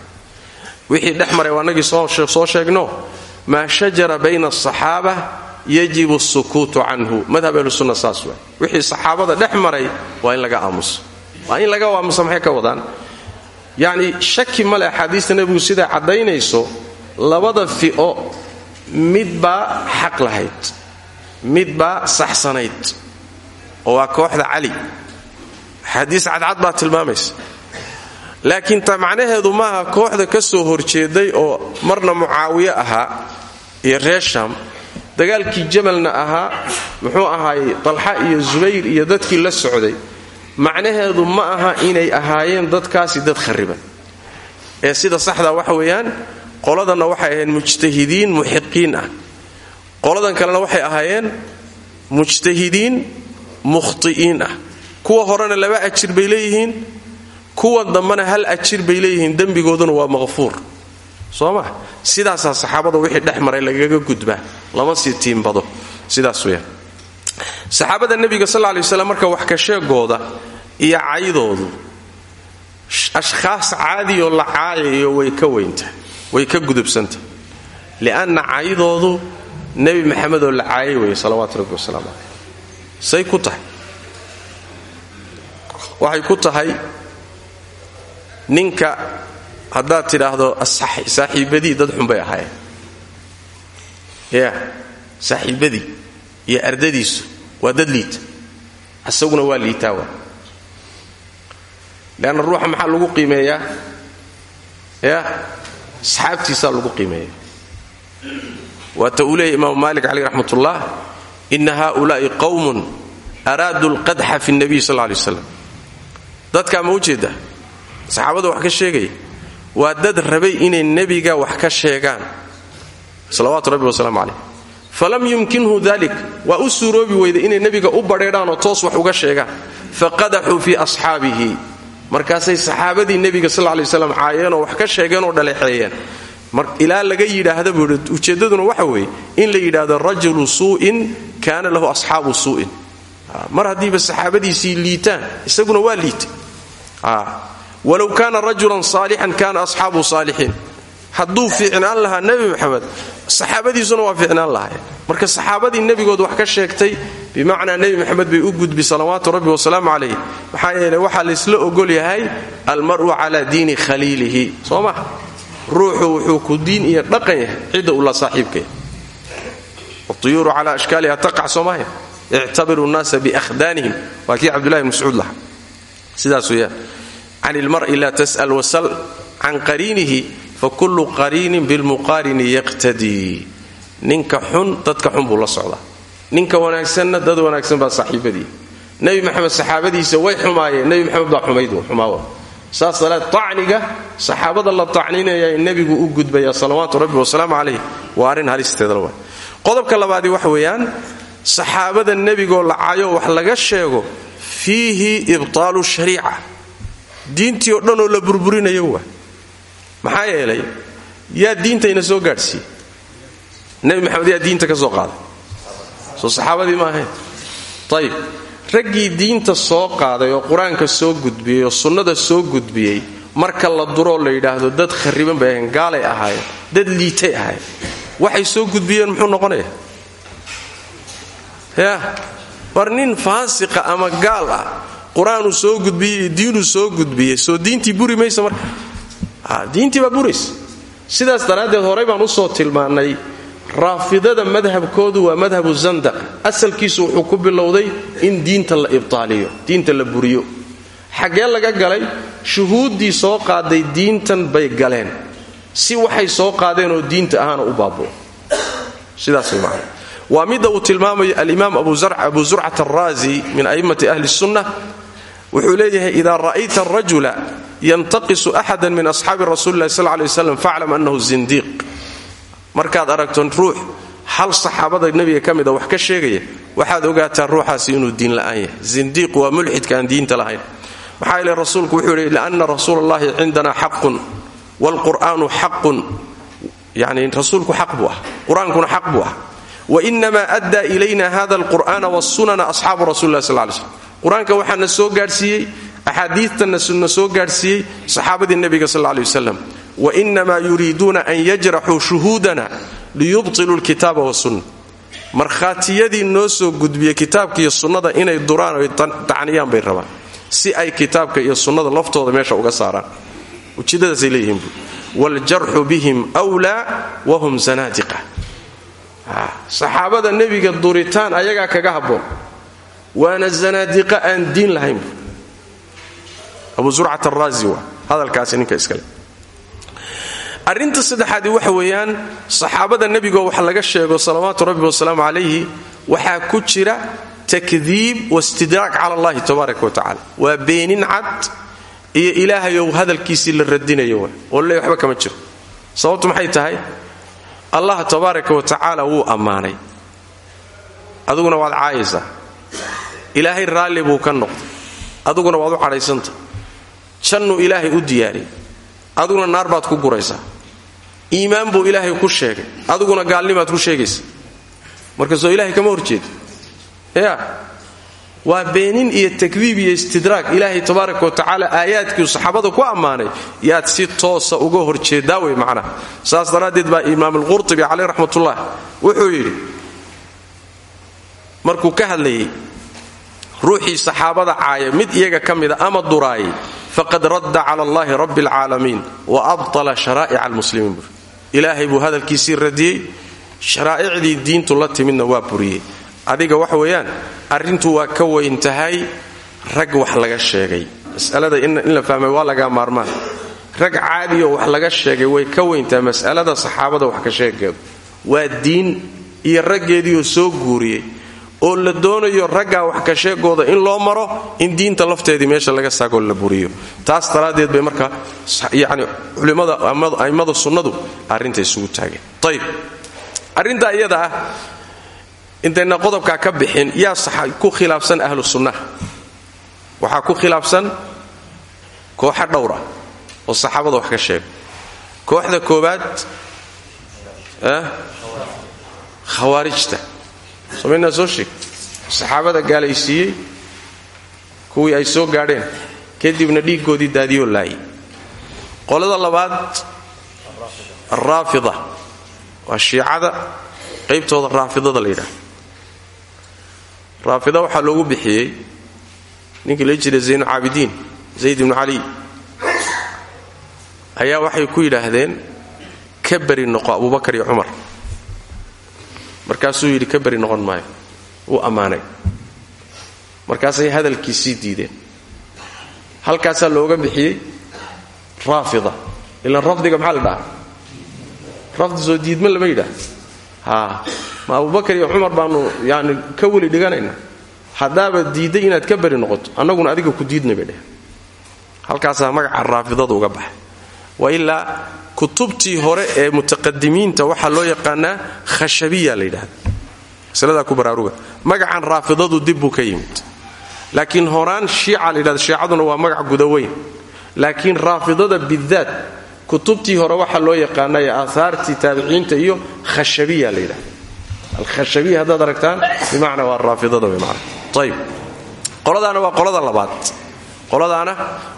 wixii dhex maray waa nagii soo sheegno. Maa shajara bayna asaxaaba yajibu sukuutu canhu. Madhab ahlusunna saas waa wixii saxaabada dhex maray waa in laga aamuso. Waa in laga aamuso maxay ka wadaan? Yacni shaki male axaadiista nebigu siday caddaynayso labada fi'o midbaa xaq lahayd midbaa saxsanayd. Oo waa kooxda cali axaadiis cadcad baa tilmaamaysa laakiin ta macnaheedu maaha kooxda ka soo horjeeday oo marna mucaawiye ahaa iyo reer sham dagaalkii jamalna ahaa muxuu ahaayey dalxa iyo zubayr iyo dadkii la socday macnaheedu ma aha inay ahaayeen dadkaasi dad khariban ee sida saxda waxa weeyaan qoladanna waxay ahayd mujtahidiin muxiqiin ah. Qoladan kalena waxay ahaayeen mujtahidiin mukhti'iin ah. Kuwa horena laba ajir bay leeyihiin kuwa dambena hal ajir bay leeyihiin dembigooduna waa maqfuur soo ma? Sidaasaa saxaabada wixii dhex lagaga gudbaa. Lama sii tiimbado. Sidaas weyaan saxaabada nebiga sal lay waslam marka wax ka sheegooda iyo caydoodu ashkhaas caadiyoo la caayayo way ka weynta way ka gudubsanta. Li'anna caydoodu nebi maxamedoo la caayay weeye salawaatu rabbi wasalaamu caleyh say ku tahay. Waxay ku tahay ninka haddaad tidhaahdo saaxiibadii dad xunbay ahaayeen. Ya saaxiibadii iyo ardadiisu waa dad liita isaguna waa liitaa waa. Leanna ruuxa maxaa lagu qiimeeyaa? Ya asxaabtiisaa lagu qiimeeya waata uu leeyahy imaamu maalik caleyh raxmatullah ina haulaai qowmun araaduu lqadxa fi nabiy sal lay waslam dadkaa ma ujeeda saxaabada wax ka sheegaya waa dad rabay inay nebiga wax ka sheegaan. Salawaatu rabbi wasalaamu caleyh falam yumkinhu dalik waa u suuroobi weyda inay nebiga u badheedhaanoo toos wax uga sheegaan. Faqadaxuu fii asxaabihi. Markaasay saxaabadii nebiga sal lay waslam caayeenoo wax ka sheegeenoo dhaleexeeyeen. Ilaa laga yidhaahda buu ujeeddaduna waxa weeye in la yidhaahdo rajulu suu'in kaana lahu asxaabu suu'in. Mar haddiiba saxaabadiisii liitaan isaguna waa liita walow kaana rajulan saalixan kaana asxaabu saalixiin. Hadduu fiicnaan lahaa nebi maxamed saxaabadiisuna waa fiicnaan marka saxaabadii nebigood wax ka sheegtay bimacnaa nebi maxamed bay u gudbi salawaatu rabbi wasalaamu calayh maxaa yeele waxaa laysla ogol yahay almar'u calaa diini khaliilihi. Soo ma ruuxu wuxuu ku diin iyo dhaqan yahay cidda uu la saaxiibka yahay. Watuyuuru cala ashkaaliha taqac soomaya ictabiru nnaasa biahdaanihim waa kii cabdullahi bn mascuud lahaa. Sidaas weeyaan can ilmar'i laa tas'al wasal can qariinihi fakullu qariinin bilmuqaarini yaqtadii ninka xun dadka xun buu la socdaa. Ninka wanaagsanna dad wanaagsan baa saaxiibadii nebi maxamed saxaabadiisa way xumaayeen. Nebi maxamed baa xumayd xumaawa. Saas dalaad tacniga saxaabada la tacninaya nebigu u gudbaya salawaatu rabbi wasalaamu calayh waa arrin halisteedala wa qodobka labaadii waxa weeyaan saxaabada nebigoo la cayo wax laga sheego fiihi ibtaalu shariica diintii oo dhanoo la burburinayo waa. Maxaa yeelay yaa diintayna soo gaadhsiiye nebi maxamed yaa diinta ka soo qaaday. Soo saxaabadii ma ahayn. Ayib raggii diinta soo qaaday oo qur'aanka soo gudbiyey oo sunnada soo gudbiyey marka la duroo la yidhaahdo dad khariban bay ahayn gaalay ahaayeen dad liitay ahayn waxay soo gudbiyeen muxuu noqonaya ya war nin faasiqa ama gaal ah qur'aanuu soo gudbiyey diinuu soo gudbiyey. Soo diintii buri maysa marka. Diintii baa buraysa sidaas daraaddeed horey baan u soo tilmaannay raafidada madhabkoodu waa madhabu zandaq. Asalkiisu wuxuu ku bilowday in diinta la ibtaaliyo diinta la buriyo. Xaggee laga galay shuhuuddii soo qaaday diintan bay galeen. Si waxay soo qaadeenoo diinta ahaana u baaboo. Sidaas way macana waa midda uu tilmaamayo alimaam abu zurcat alraazi min a'immati ahli sunna wuxuu leeyahay idaa ra'ayta arajula yantaqisu axada min asxaabi rasuli lahi sal lay waslam faclam annahu zindiiq. Markaad aragto ruux hal saxaabada nebiga ka wax ka sheegaya waxaad ogaataa ruuxaasi inuu diin la'aan yahay. Zindiiq waa mulxidka aan diinta lahayn. Maxaa yeele rasuulku wuxuu yidhi lianna rasuula allahi cindana xaqun waalqur'aanu xaqun. Yani rasuulku xaq ah qur'aankuna ah wainama addaa ilayna hada alqur'ana wasunana asxaabu rasuli lah sal lay slm qur'aanka waxaa na soo gaadhsiiyey axaadiitana na soo gaadhsiiyey saxaabadii nebiga sal ley wasalam wainamaa yuriiduuna an yajraxuu shuhuudana liyubtiluu lkitaaba wasunna markhaatiyadii noo soo gudbiyey kitaabka iyo sunnada inay duraan oy tacniyaan bay rabaan si ay kitaabka iyo sunnada laftooda meesha uga saaraan. Ujeedadaasay leeyihiin waaljarxu bihim wlaa wahum zanaadiqa saxaabada nebiga duritaan ayagaa kaga habboon. Waana zanaadiqa aan diin lahayn. Abu zurcat araazi waa hadalkaasi ninka iskale arrinta saddexaadi waxa weeyaan saxaabada nebigo wax laga sheego salawaatu rabbi wasalaamu calayhi waxaa ku jira takdiib wastidraak cala allahi tabaaraka wa tacala waa beenin cad ilaahayow hadalkiisii la radinayo oo le waxba kama jiro. Sababtu maxay tahay allah tabaaraka wa tacaala wuu ammaanay. Aduguna waad caayaysaa. Ilaahay raalli buu ka noqday. Aduguna waad u cadhaysanta. Jannuu ilaahay u diyaariyay aduguna naar baad ku guraysaa. Iimaan buu ilaahay ku sheegay. Aduguna gaalnimaad ku sheegaysa. Marka soo ilahay kama horjeeda ya waa beenin iyo takdiib iyo istidraag. Ilaahay tabaaraka wa tacaala aayaadkiiu saxaabada ku ammaanay yaad si toosa uga horjeedaa wey macnaha. Saas daraaddeed baa imaam alqurtubi caleyh raxmatullah wuxuu yidhi markuu ka hadlayay ruuxii saxaabada caaya mid iyaga ka ama duraayay faqad radda cala allahi rabbi alcaalamiin wa abtala sharaa'ica almuslimiin bur ilaahay buu hadalkiisii radiyey sharaa'icdii diintu la timidna waa buriyey adiga wax weeyaan arrintu waa ka weyn tahay. Rag wax laga sheegay. Masalada in la fahmay waa laga maarmaan. Rag caadiyo wax laga sheegay way ka weyn tahay. Mas'alada saxaabada wax ka sheegeedu waa diin iyo raggeediioo soo guuriyey. Oo la doonayo raggaa wax ka sheegooda in loo maro in diinta lafteedii meesha laga saagoo la buriyo. Taas daraaddeed bay marka yani culimmada a'immada sunnadu arrinta isugu taageen. Ayib arrintaa iyada ah intayna qodobkaa ka bixin yaa ku khilaafsan ahlu sunnaha. Waxaa ku khilaafsan kooxa dhowra oo saxaabada wax ka sheega kooxda koowaad khawaarijta. Somaynaa soo sheeg. Saxaabada gaalaysiiyey kuwii ay soo gaadheen. Kadibna dhiiggoodii daadiyoo laayay. Qolada labaad alraafida waa shiicada qaybtooda raafidada la yidhaha raafida waxaa loogu bixiyey ninkii la jiray zaynu caabidiin zayd ibnu cali. Ayaa waxay ku yidhaahdeen ka beri noqo abubakar iyo cumar. Markaasuu yidhi ka beri noqon maayo. Wuu ammaanay. Markaasay hadalkiisii diideen. Halkaasaa looga bixiyey raafida. Ilaan rafdiga maxaa la dhaha rafdi soo diidma lama yidhaah. Haa ma abubakar iyo cumar baanu yani ka weli dhiganayna haddaaba diidday inaad ka beri noqoto annaguna adiga ku diidnay bay dheh halkaasaa magaca raafidada uga baxay wa ilaa kutubtii hore ee mutaqadimiinta waxaa loo yaqaanaa khashabiya la yidhahda baraaruga. Magacan raafidadu dib buu ka yimid. Laakiin horaan shiica la yidhahda waa magac gudaweyn. Laakiin raafidada bidaat kutubtii hore waxaa loo yaqaanay aahaartii taabiciinta iyo khashabiya la alkhashabiya haddaad aragtaan? Bimacnaa waa raafidada wey macna ayib qoladaana waa qolada labaad. Qoladaana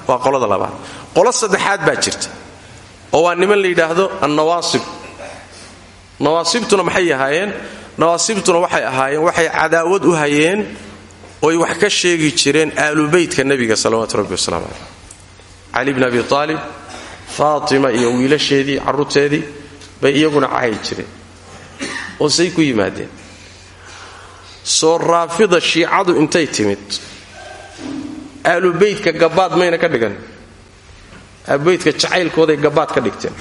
waa qolada labaad. Qolo saddexaad baa jirta oo waa niman la yidhaahdo annawaasib. Nawaasibtuna maxay ahaayeen? Nawaasibtuna waxay ahaayeen waxay cadaawad u hayeen oy wax ka sheegi jireen aalubeytka nebiga salawaatu rabbi wasalaamu caleyh cali bn abi aalib faatima iyo wiilasheedii carruurteedii bay iyaguna cahay jireen oo say ku yimaadeen. Soo raafida shiicadu intay timid. Aalubeytka gabaad mayna ka dhigan. Aalubeytka jacaylkooday gabaad ka dhigteen.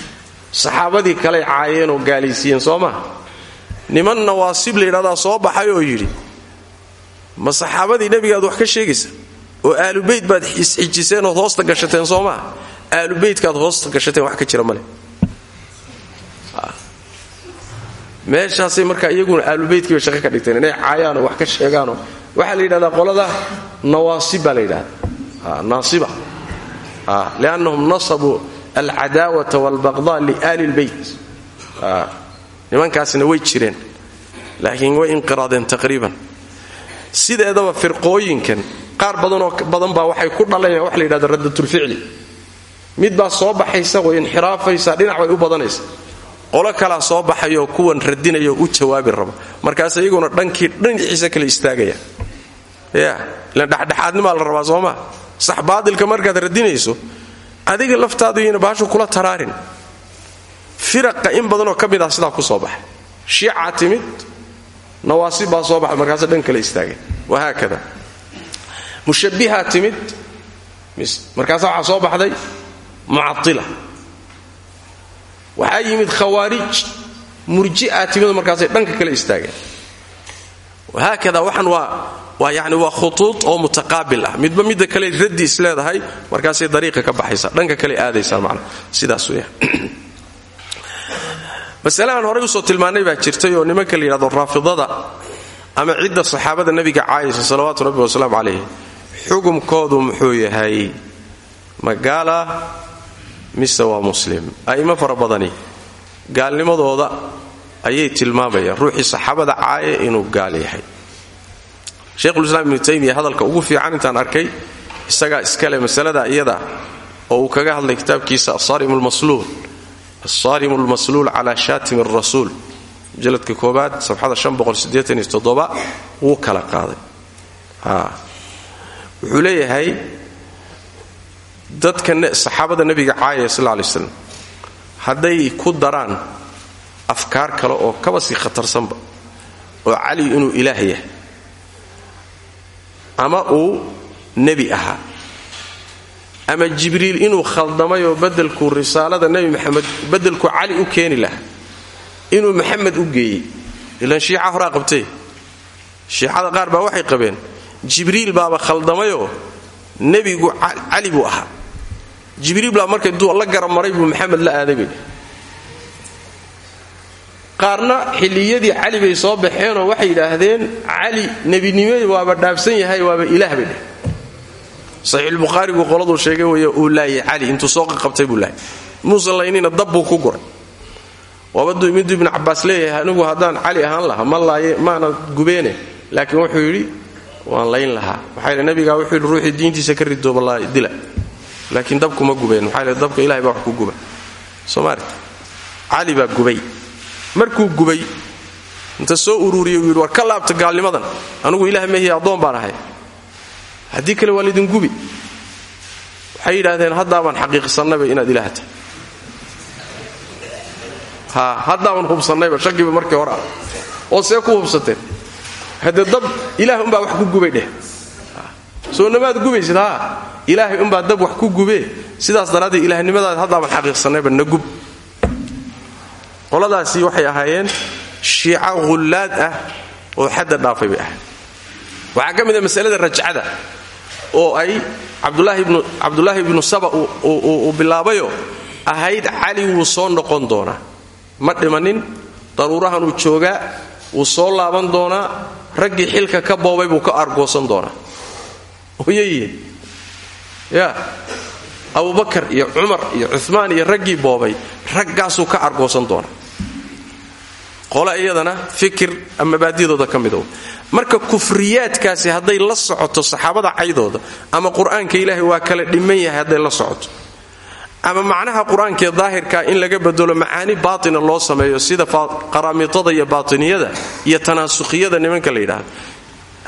Saxaabadii kaley caayeenoo gaalaysiiyeen soo maa niman nawaasib la yidhahdaa soo baxay oo yidhi ma saxaabadii nebigaad wax ka sheegaysa? Oo aalubeyt baad isxijiseen ood hoosta gashateen soo maa aalubeytkaad hoosta gashateen wax ka jira male meeshaasay markaa iyaguna aalubeytkiiba shaqo ka dhigteen. Inay caayaanoo wax ka sheegaanoo waxaa la yidhahdaa qolada nawaasib baa la yidhahda naasiba. Liannahum nasabuu alcadaawata walbaqda liaali lbeyt nimankaasna way jireen laakiin way inqiraadeen taqriiban. Sideedaba firqooyinkan. Qaar badanoo badan baa waxay ku dhalayaan wax la yidhahdo raddatulficli mid baa soo baxaysa way inxiraafaysa dhinac bay u badanaysa qolo kalaa soo baxayoo kuwan radinaya u jawaabi raba. Markaas iyaguna dhankii dhinaciisa kale istaagaya. Ya ilan dhexdhexaadnimaa la rabaa sooma sax baadilka markaad radinayso adiga laftaadu yayna baashu kula taraarin. Firaqa in badanoo ka mid ah sidaa ku soo baxay. Shiicaa timid nawaasib baa soo baxay markaasa dhan kale istaagay. Wahaakada mushabbihaa timid markaasa waxaa soo baxday mucatila waxaa yimid khawaarij. Murji'a timid markaasay dhanka kale istaageen. Wahaakada waxaan waa waa yani waa khutuud oo mutaqaabil ah. Midba midda kale raddi is leedahay markaasay dariiqa ka baxaysa dhanka kale aadaysaa macna. Sidaas weya masale aan horay u soo tilmaannay baa jirtay oo nimanka la yidhahdo raafidada ama cidda saxaabada nebiga caayisa salawaatu rabbi wasalaamu calayh xukumkoodu muxuu yahay magaala mise waa muslim? A'imo fara badani gaalnimadooda ayay tilmaamayaan ruuxii saxaabada caaya inuu gaal yahay. Sheikhulislaam ibnu taymiya hadalka ugu fiican intaan arkay isagaa iskale masalada iyada oo uu kaga hadlay kitaabkiisa asaarim lmasluul asaarim lmasluul cala shaatim rasuul. Mujaladka koobaad safxada wuu kala qaaday. Wuxuu leeyahay dadka saxaabada nebiga caayaya sal lay slam hadday ku daraan afkaar kale oo kaba sii khatarsanba oo cali inuu ilaah yahay ama uu nebi ahaa ama jibriil inuu khaldamay oo badelkuu risaalada nebi maxamed badelkuu cali u keeni lahaa inuu maxamed u geeyey. Ilaan shiica horaa qabtay shiicada qaar baa waxay qabeen jibriil baaba khaldamayoo nebigu cali buu ahaa jibriil baa markay la garamaray buu maxamed la aaday bay. Qaarna cali bay soo baxeenoo waxay yidhaahdeen cali nebinimadu waaba dhaafsan yahay waaba ilaah bay dheh saxiixulbukhaarigu qoladuu sheegay wey uu laayay cali intuu soo qaqabtay buu laayay. Muusan laynina dab ku guray. Waabaduu miduu ibnu cabbaas leeyahay anigu haddaan cali ahaan lahaa ma laaye maana gubeene. Laakiin wuxuu yidhi waan layn lahaa. Yidhi nabigaa wuxuu yidhi diintiisa ka ridooba dila laakiin dabkuma gubeen. Maxaa dabka ilahay baa wax ku guba. Soo maarta cali baa gubay. Markuu gubay inta soo uruuriyey uu yidhi war ka laabta gaalnimadan. Anugu ilaah mehiya addoon baan ahay. Haddii kale waa laydin gubi. Waxay yidhaahdeen haddaabaan xaqiiqsannayba inaad ilaah tahay ha haddaaban hubsannayba shakiba markii hore ah oo see ku hubsateen. Haddee dab ilaah umbaa wax ku gubay dheh soo namaad gubaysid haa ilaahay umbaa dab wax ku gubee. Sidaas daraaddeed ilaahnimadaad haddaaban xaqiiqsannayba na gub. Qoladaasi waxay ahaayeen shiica hullaad ah oo xadda dhaafay bay ahayd waxaa ka mid a masalada rajcada oo ay cabdulaahi ibnu saba uu bilaabayoo ahayd cali wuu soo noqon doonaa. Ma dhimanin daruurahan uu joogaa wuu soo laaban doonaa raggii xilka ka boobay buu ka argoosan doonaa oyayihiin ya abubakar iyo cumar iyo cumaan iyo raggii boobay raggaasuu ka argoosan doonaa. Qole iyadana fikir ama baadidooda ka midow marka kufriyaadkaasi hadday la socoto saxaabada caydooda ama qur'aanka ilaahay waa kala dhiman yahay hadday la socoto ama macnaha qur'aankee daahirkaa in laga bedelo macaani baatina loo sameeyo sida qaraamiitada iyo baatiniyada iyo tanaasukhiyada nimanka la yidhaahdo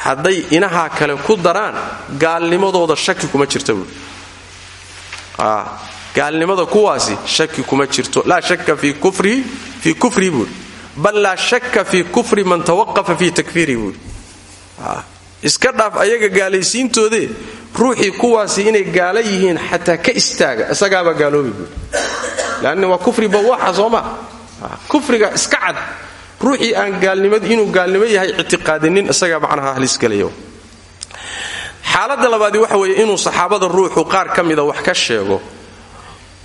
hadday inahaa kale ku daraan gaalnimadooda shaki kuma jirta buui gaalnimada kuwaasi shaki kuma jirto. Laa shaka fii kufrihi buui bal laa shaka fii kufri man tawaqafa fii takfiirihi buui iska dhaaf ayaga gaalaysiintoodee ruuxii kuwaasi inay gaala yihiin xataa ka istaaga isagaabaa gaaloobi buui lann waa kufri bawaaxa soo maa kufriga iska cad ruuxii aan inuu gaalnimo yahay ictiqaadinin isagaa macnaha halisgalayo xaaladda labaadi waxa weeye inuu saxaabada ruuxu qaar ka mida wax ka sheego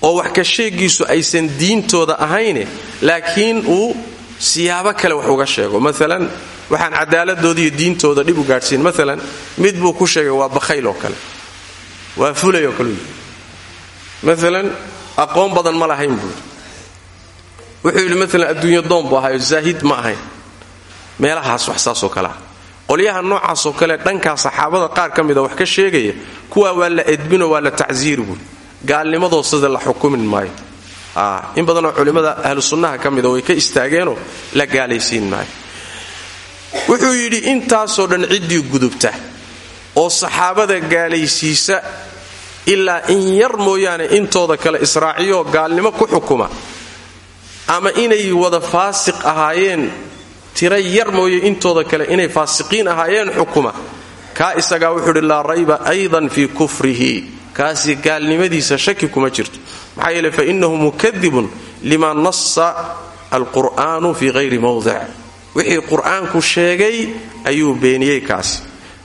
oo wax ka sheegiisu aysan diintooda ahayne laakiin uu siyaabo kale wax uga sheego. Maalan waxaan cadaaladooda iyo diintooda dhib u gaadhsiin. Maalan mid buu ku sheegay waa bakhayl oo kale. Waa fulay oo kale. Maalan aqoon badan ma lahayn buui wuxuu yidhi maalan adduunyo doon buu ahayo zaahid ma ahayn. Meelahaas wax saasoo kale ah. Qolyaha noocaasoo kale dhankaa saxaabada qaar ka mida wax ka sheegaya kuwaa waa la edbino waa la tacsiiri buui gaalnimadoo sida la xukumin maayo. In badanoo culimmada ahlu sunnaha ka mida way ka istaageenoo la gaalaysiin maayo. Wuxuu yidhi intaasoo dhan ciddii gudubta oo saxaabada gaalaysiisa ilaa in yar mooyaane intooda kale israaciyoo gaalnimo ku xukuma ama inay wada faasiq ahaayeen tira yar mooye intooda kale inay faasiqiin ahaayeen xukuma. Kaa isagaa wuxuu laa rayba aydan fii kufrihi. Kaasi gaalnimadiisa shaki kuma jirto. Maxaa yeele fainahu mukadibun lima nasa alqur'aanu fii hayri mawdic wixii qur'aanku sheegay ayuu beeniyey kaasi.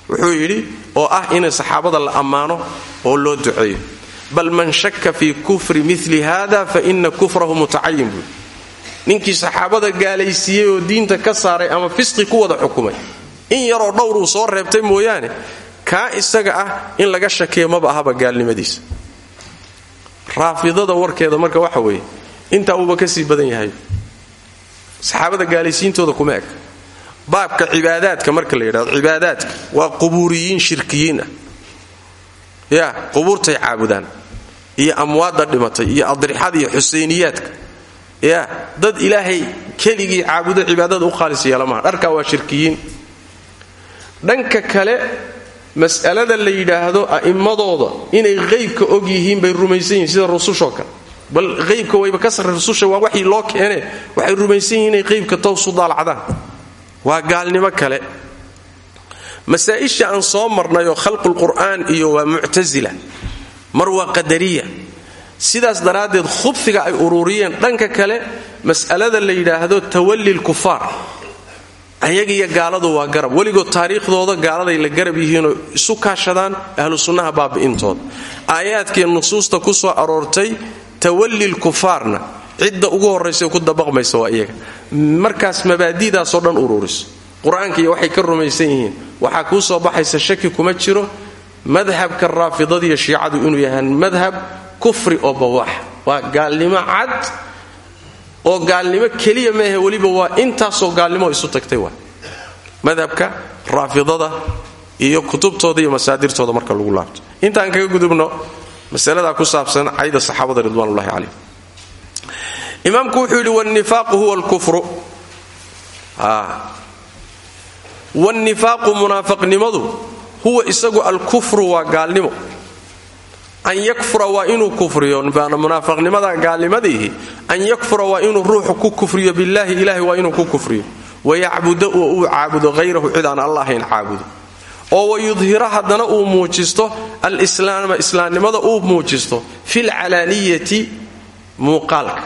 Wuxuu yidhi oo ah in saxaabada la ammaano oo loo duceeyo. Bal man shaka fii kufri mili hada faina kufrahu mutacayin ninkii saxaabada gaalaysiiyey oo diinta ka saaray ama fisqi ku wada xukumay. In yaroo dhowr uu soo reebtay mooyaane kaa isaga ah in laga shakeeyo maba ahaba gaalnimadiisa. Raafidada warkeeda marka waxa weeye intaa uuba ka sii badan yahay. Saxaabada gaalaysiintooda kuma baabka cibaadaadka marka la yidhahdo cibaadaadka waa qubuuriyiin shirkiyiin ah. Ya qubuurtay caabudaan iyo amwaadda dhimatay iyo adrixada iyo xuseyniyaadka ya dad ilaahay keligii caabudo cibaadada u khaalis yeelamaha dharkaa waa shirkiyiin. Dhanka kale mas'alada la yidhaahdo a'immadooda inay qaybka og yihiin bay rumaysan yihiin sida rusushoo kale. Bal qaybka wayba ka sarre rususha waa waxii loo keene waxay rumaysan yihiin inay qaybka towsu daalacdaan. Waa gaalnimo kale. Masaa'isha aan soo marnay oo khalqulqur'aan iyo waa muctasila mar waa qadariya sidaas daraaddeed khubfiga ay ururiyeen dhanka kale mas'alada la yidhaahdo tawalli lkufaar ayagiiyo gaaladu waa garab. Weligood taariikhdooda gaaladay la garab yihiinoo isu kaashadaan ahlu sunnaha baabi'intooda. Aayaadkii nusuusta ku soo aroortay tawalli lkufaarna cidda ugu horraysa ku dabaqmaysa waa iyaga. Markaas mabaadi'daasoo dhan ururiso. Qur'aanka iyo waxay ka rumaysan yihiin waxaa kuu soo baxaysa shaki kuma jiro. Madhabka raafidadiiyo shiicadu inuu yahay madhab kufri oo bawaax waa gaalnimo cad oo gaalnimo keliya maahe weliba waa intaasoo gaalnimo isu tagtay waa. Madhabka raafidada iyo kutubtooda iyo masaadirtooda marka lagu laabto. Intaan kaga gudubno masaladaa ku saabsan cayda saxaabada ridwanullahi calayh imaamku wuxuu yidhi wnifaaqu huwa lkufru wnifaaqu munaafaqnimadu huwa isagu alkufru waa gaalnimo an yakfura waa inuu kufriyo munaafaqnimada gaalnimadiihi an yakfura waa inuu ruuxu ku kufriyo billahi ilahi waa inuu ku kufriyo. Wayacbuda oo uu caabudo hayrahu cid aan alla ahayn caabudo. Oo wayudhira haddana uu muujisto alislaama islaamnimada uu muujisto fi lcalaaniyati muuqaalka.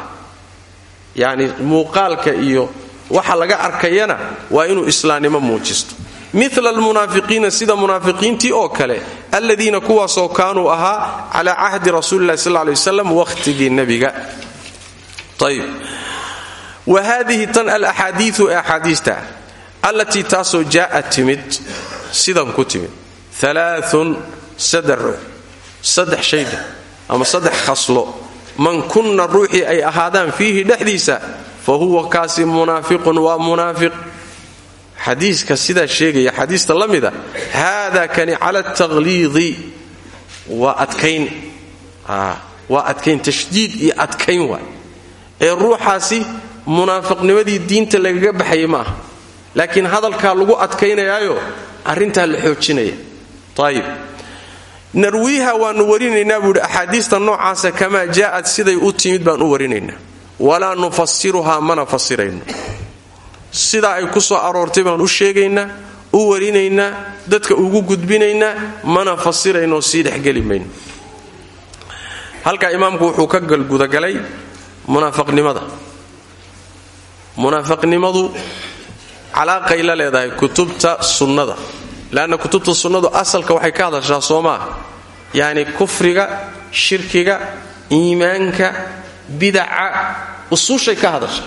Yacni muuqaalka iyo waxa laga arkayana waa inuu islaamnimo muujisto mila almunaafiqiina sida munaafiqiintii oo kale aladiina kuwaasoo kaanuu ahaa calaa cahdi rasuulilahi sal ley waslam wakhtigii nebiga. Ayb wa haadihi tan alaxaadiiu ee axaadiista allatii taasoo jaa'at sidan ku timid. Alaaun ruux saddex shayda ama saddex khaslo. Man kunna ruuxii ay ahaadaan fiihi dhexdiisa fa huwa kaasi munaafiqun waa munaafiq xadiiska sidaa sheegaya xadiista la mida haada kani cala taqliidi waa adkayn. Waa adkayn tashdiid iyo adkayn waay. Ee ruuxaasi munaafiqnimadii diinta lagaga baxaya ma aha. Laakiin hadalkaa lagu adkaynayaayo arrintaa la xoojinaya. Ayib narwiiha waannu warinaynaa buuhi axaadiista noocaasa kamaa jaa'ad siday u timid baan u warinaynaa. Walaa nufasiruhaa mana fasirayno sidaa ay ku soo aroortay baan u sheegaynaa u warinaynaa dadka ugu gudbinaynaa mana fasirayno sii dhexgeli mayno. Halkaa imaamku wuxuu ka gudagalay munaafaqnimada munaafaqnimadu calaaqay la leedahay kutubta sunnada leanna kutubta sunnadu asalka waxay ka hadashaa soo maaha kufriga shirkiga iimaanka bidaca usuushay ka hadasha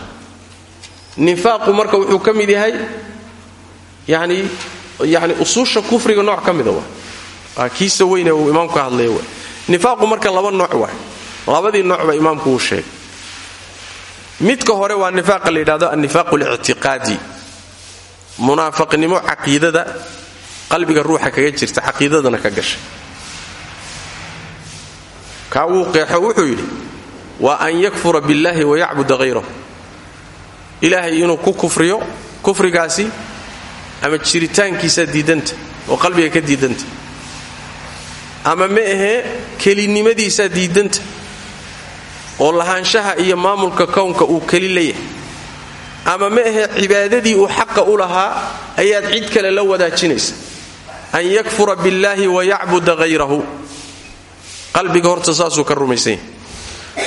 nifaaqu marka wuxuu ka mid yahay yani yani usuusha kufriga nooc ka mida waa. Kiisa weyne imaamku ka hadlaya wa nifaaqu marka laba nooc waay labadii noocba imaamku uu sheegay. Midka hore waa nifaaqa la yidhahdo annifaaqu lictiqaadi munaafaqnimo caqiidada qalbiga ruuxa kaga jirta caqiidadana ka gashay kaa wuu qeexo wuxuu yidhi waa an yakfura billahi wayacbuda hayrahu ilaahay inuu ku kufriyo kufrigaasi ama jiritaankiisa diidanta oo qalbiga ka diidanta. Ama ma ahee kelinimadiisaa diidanta oo lahaanshaha iyo maamulka kownka uu keli leeyahay ama ma ahee cibaadadii uu xaqa u lahaa ayaad cid kale la wadaajinaysa. An yakfura billaahi wayacbuda hayrahu qalbiga horta saasuu ka rumaysan yahay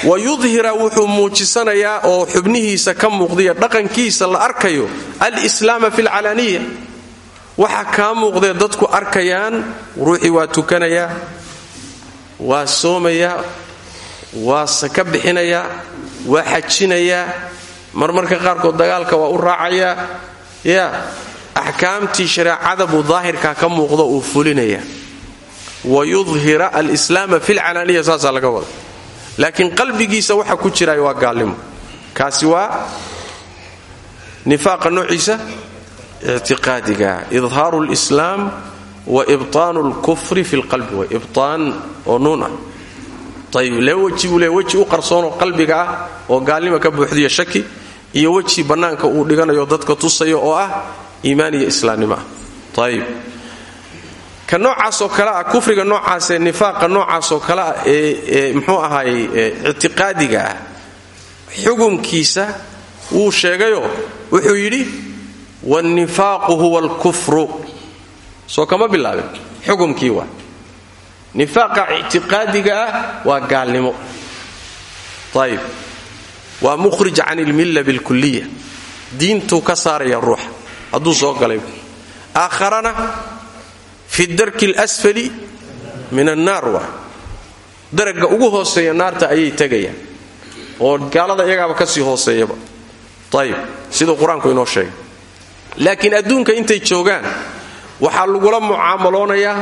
wa yudhira wuxuu muujisanayaa oo xubnihiisa ka muuqdaiyo dhaqankiisa la arkayo alislaama fi lcalaaniya waxa kaa muuqdee dadku arkayaan ruuxii waa tukanayaa waa soomayaa waa saka bixinayaa waa xajinayaa marmarka qaarkood dagaalka waa u raacayaa ya axkaamtii shareecada buu daahirkaa ka muuqdo uu fulinaya. Wa yudhira alislaama fi lcalaaniya saasaa laga wada laakiin qalbigiisa waxa ku jiraay waa gaalnimo. Kaasi waa nifaaqa noociisa ictiqaadiga idhaaru lislaam wa ibtaanu lkufri fi lqalbi wa ibtaan oo nuun ah. Ayib lee weji buu le weji u qarsoonoo qalbiga ah oo gaalnima ka buuxdiya shaki iyo weji bannaanka uu dhiganayo dadka tusayo oo ah iimaan iyo islaamnimo ah ka noocaasoo kale ah kufriga noocaasee nifaaqa noocaasoo kale ah ee mxuu ahaayey ictiqaadiga ah xukumkiisa wuu sheegayo wuxuu yidhi wanifaaqu huwa alkufru soo kama bilaabin xukumkii waa. Nifaaqa ictiqaadiga ah waa gaalnimo. Ayib waa mukhrij can ilmilla bilkuliya diintuu ka saaraya ruuxa hadduu soo galay. Aakharana fi darki اlasfali min annaar waa daragga ugu hooseeya naarta ayay tegayaan. Oo gaalada iyagaaba ka sii hooseeyaba. Ayib siduu qur'aanku sheegay. Laakiin adduunka intay joogaan waxaa lagula mucaamaloonayaa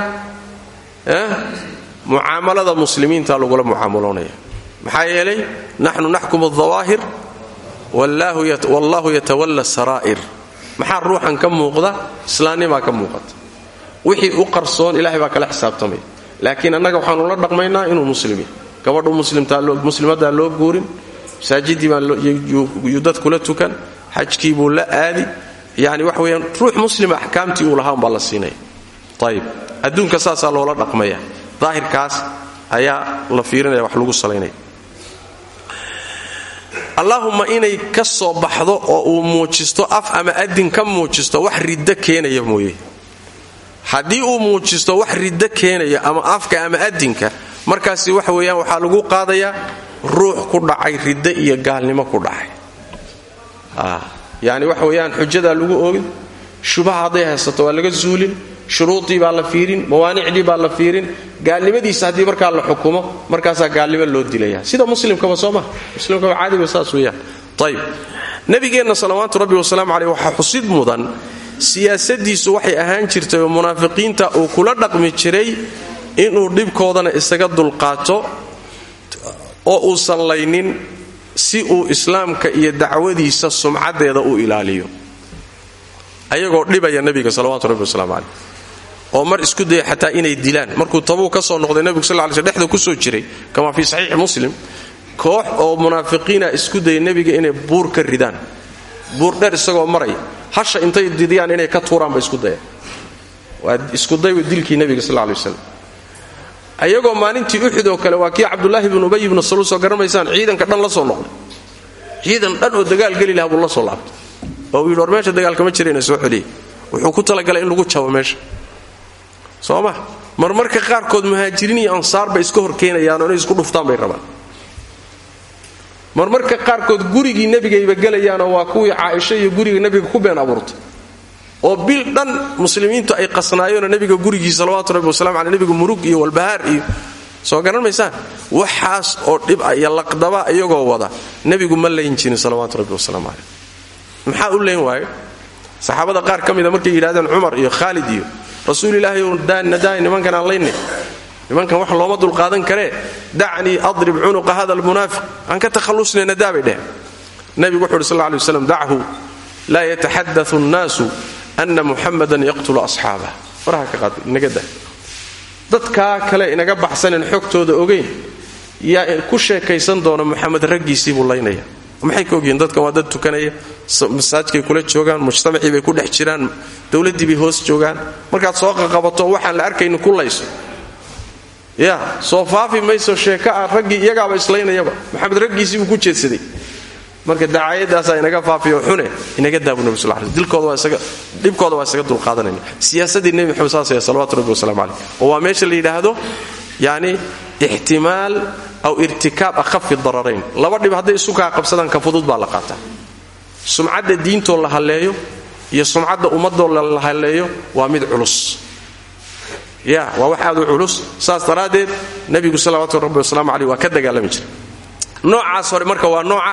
mucaamalada muslimiinta lagula mucaamaloonaya. Maxaa yeelay naxnu naxkum aldawaahir wallahu yatawalla saraa'ir. Maxaa ruuxan ka muuqda? Islaamnimaa ka muuqata wixii u qarsoon ilahay baa kala xisaabtamaya laakiin annaga waxaanu la dhaqmaynaa inuu muslim yahay gabadhu muslimaddaa loo guurin masaajidii baa dad kula tukan xajkii buu la aadi. Yani waxa weyaan ruux muslima axkaamtii uu lahaa umbaa la siinaya ayib adduunka saasaa loola dhaqmaya. Daahirkaas ayaa la fiirinaya wax lagu salaynaya. Allaahumma inay ka soo baxdo oo uu muujisto af ama adin ka muujisto wax riddo keenaya mooye haddii uu muujisto wax riddo keenaya ama afka ama adinka markaasi waxa weeyaan waxaa lagu qaadayaa ruux ku dhacay riddo iyo gaalnimo ku dhacay. Yani waxa weeyaan xujadaa lagu oogin shubaha hadday waa laga zuulin shuruudii baa la fiirin mawaanicdii baa la fiirin gaalnimadiisa haddii markaa la xukumo markaasaa gaalnimo loo dilaya sida muslimkaba soo maha muslimkaba caadiba saas weeyaan. Ayib nabigeenna salawaatu rabbi wasalaamu caleyh waxaa xusid mudan siyaasadiisu waxay ahaan jirtay oo munaafiqiinta uu kula dhaqmi jiray inuu dhibkoodana isaga dulqaato oo uusan laynin si uu islaamka iyo dacwadiisa sumcadeeda u ilaaliyo. Ayagoo dhibaya nebiga salawatu rabbi wasalaamu caleyh oo mar isku daya xataa inay dilaan. Markuu tabuu ka soo noqday nebigu sal ly sl dhexda ku soo jiray kamaa fii saxiixi muslim koox oo munaafiqiina isku daya nebiga inay buur ka ridaan buur dheer isagoo maraya hasha intay didiyaan inay ka tuuraanba isku dayaan waa iskudaywa dilkii nebiga sal lay waslam ayagoo maalintii uxud oo kale waa kii cabdulaahi bnu ubay ibnu saluul soo garanaysaan ciidanka dhan la soo noqday. Ciidan dhan oo dagaal geli laha buu la soo laabtay. Oo uu yidhi war meesha dagaalkama jirayna soo xoliya wuxuu ku talagalay in lagu jabo meesha. Soo ma? Marmarka qaarkood muhaajiriin iyo ansaar bay iska horkeenayaan oo inay isku dhuftaan bay rabaan marmarka qaarkood gurigii nebigayba gelayaanoo waa kuwii caaisha iyo guriga nebiga ku been abuurtay. Oo bil dhan muslimiintu ay qasnaayeenoo nebiga gurigii salawaatu rabbi wasalamu caley nebiga murug iyo walbahaar iyo soo garan maysaan? Waxaas oo dhib iyo laqdaba iyagoo wada nebigu ma layn jirin salawaatu rabbi wasalaamu caleyh maxaa u leyn waayo? Saxaabada qaar ka mida markay yidhahdeen cumar iyo khaalid iyo rasuulilaahi nadaay nimankan aan laynay nimankan wax looma dulqaadan karee dacnii adrib cunuqa hada almunaafiq aan ka takhallusnay nadaabay dheh nebigu wuxu uhi sal lla lay waslam dachu laa yataxadau nnaasu ana muxamadan yaqtulu asxaabah faraha ka qaad inaga dadkaa kale inaga baxsanen xogtooda ogeyn yaa ku sheekaysan doona muxamed raggiisii buu maxay ka ogyihiin? Waa dad tukanaya masaajkay kula joogaan mujtamacii bay ku dhex jiraan dowladdii bay hoos joogaan. Markaad soo qaqabato waxaan la arkayni ku ya soo faafi mayso sheeka ah raggii iyagaaba islaynayaba. Maxamed raggiisii buu ku jeedsaday marka dacaayadaasaa inaga faafiyo xune inaga daabu nabi sal l dhibkooda waa isaga dulqaadanayna. Siyaasadii nebi maxamed saasaya salawatu rabbi wasalamu caleyh oo waa meesha la yidhaahdo yani ixtimaal aw irtikaab akhafi dararayn laba dhib hadday isu kaa ka fudud baa la qaataa. Sumcadda diintoo la halleeyo iyo sumcadda ummadoo la halleeyo waa mid culus ya waa wax aad u culus. Saas daraaddeed nebigu salawatu rabbi wasalaamu caleyh waa ka dagaalami jira noocaas hore marka waa nooca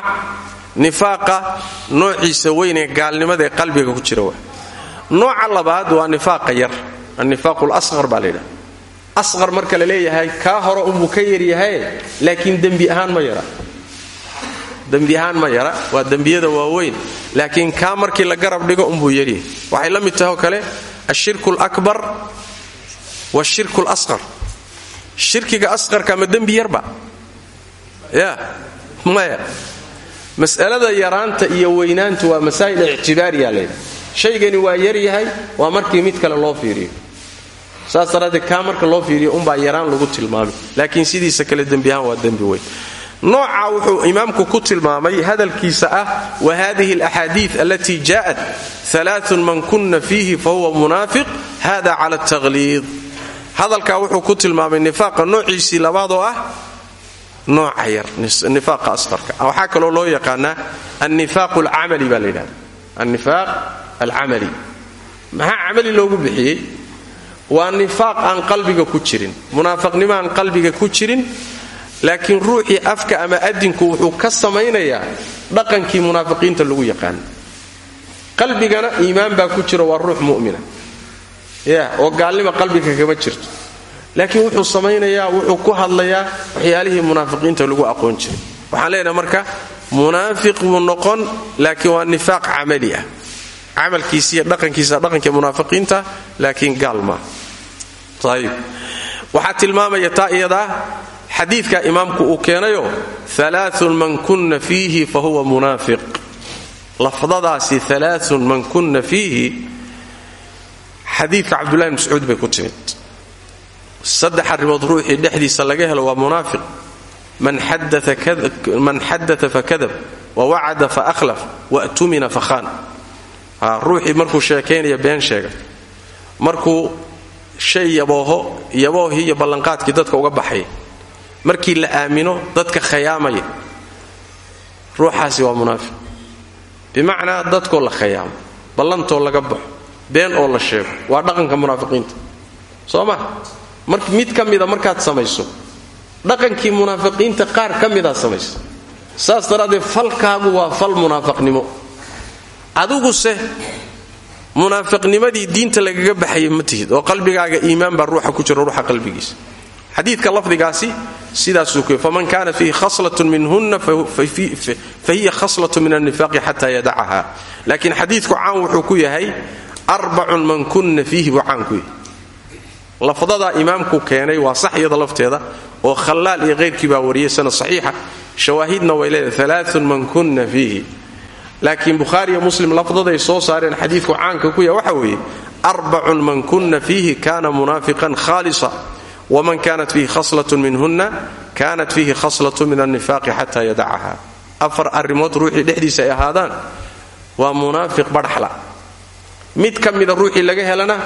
nifaaqa noociisa weyn ee gaalnimada ee qalbiga ku jira waa. Nooca labaad waa nifaaqa yar. Annifaaqu lasqar baa laydhaha asqar marka la leeyahay kaa hore unbuu ka yaryahay laakiin dembi ahaan ma yara. Dembi ahaan ma yara waa dembiyada waaweyn laakiin kaa markii la garab dhigo unbuu yaryahay waxay la mid tahay kale ashirku lakbar washirku lasqar shirkiga asqarka ma dembi yarba? Ya maya. Mas'alada yaraanta iyo weynaantu waa masaa'il ictibaariya laydhaha shaygani waa yaryahay waa markii mid kale loo fiiriyo. Saas daraaddeed marka loo fiiriyo unbaa yaraan lagu tilmaamay. Laakiin sidiisa kale dembi ahaan waa dembi weyn. Nooca wuxuu imaamku ku tilmaamay hadalkiisa ah wa hadihi alaxaadiid alatii jaءat alaaun man kuna fiihi fahuwa munaafiq hada cala taqliid hadalkaa wuxuu ku tilmaamay nifaaqa noociisii labaadoo ah nooca yar nifaaqa asqarka. Waxaa kaloo loo yaqaanaa annifaaq alcamali baa la yidhahda annifaaq alcamali. Maxaa camali loogu bixiyey? Waa nifaaq aan qalbiga ku jirin munaafaqnimo aan qalbiga ku jirin laakiin ruuxii afka ama adinku wuxuu ka samaynayaa dhaqankii munaafiqiinta lagu yaqaana qalbigana iimaan baa ku jiro waa ruux mu'mina ya oo gaalnima qalbiga kama jirto. Laakiin wuxuu samaynayaa wuxuu ku hadlayaa waxyaalihii munaafiqiinta lagu aqoon jiray. Waxaan leenahay marka munaafiq buu noqon laakiin waa nifaaq camali ah. Dhaqankiisa dhaqanka munaafiqiinta laakiin gaal maa ayib tilmaamaya taa iyadaa imaamku uu keenayo alaaun man kunna fiihi fa huwa munaafiq. Lafdadaasi alaaun man kunna fiihi xadiidka cabdullahi bn mascuud bay ku timid. Saddex arrimood ruuxii dhexdiisa laga helo waa munaafiq. Man xadaa fakadab wawacada faakhlaf watumina fakhaan ruuxii markuu sheekaynaya been sheega. Markuu shay yabooho yaboohii iyo ballanqaadkii dadka uga baxay. Markii la aamino dadka khayaamaya ruuxaasi waa munaafiq. Bimacnaa dadkoo la khayaamo ballantoo laga baxo been oo la sheego. Waa dhaqanka munaafiqiinta. Soo ma? Mid ka mida markaad samayso dhaqankii munaafiqiinta qaar ka midaad samayso. Saas daraaddeed falkaagu waa fal munaafaqnimo adiguse munaafiqnimadii diinta lagaga baxaya ma tihid oo qalbigaaga iimaan baa ruuxa ku jira ruuxa qalbigiisa. Xadiidka lafdigaasi sidaasuu ku faman kana fiihi khaslatun minhunna fahiya khaslatu min alnifaaqi xata yadacaha laakiin xadiidku caan wuxuu ku yahay arbacun man kunna fiihi buu caan ku yahay. Lafdadaa imaamku keenay waa sax iyada lafteeda oo khallaal iyo hayrkii baa wariyay sana saxiixa. Shawaahidna way leedahay alaaun man kunna fiihi. Laakiin bukhaariiyo muslim lafdaday soo saareen xadiidku caanka ku yahay waxa weeye arbacun man kunna fiihi kana munaafiqan khaalisa waman kanat fiihi khaslatun minhunna kanat fiihi khaslatu min alnifaaqi xata yadacaha afar arrimood ruuxii dhexdiisa ay ahaadaan waa munaafiq badhaxla mid ka mida ruuxii laga helana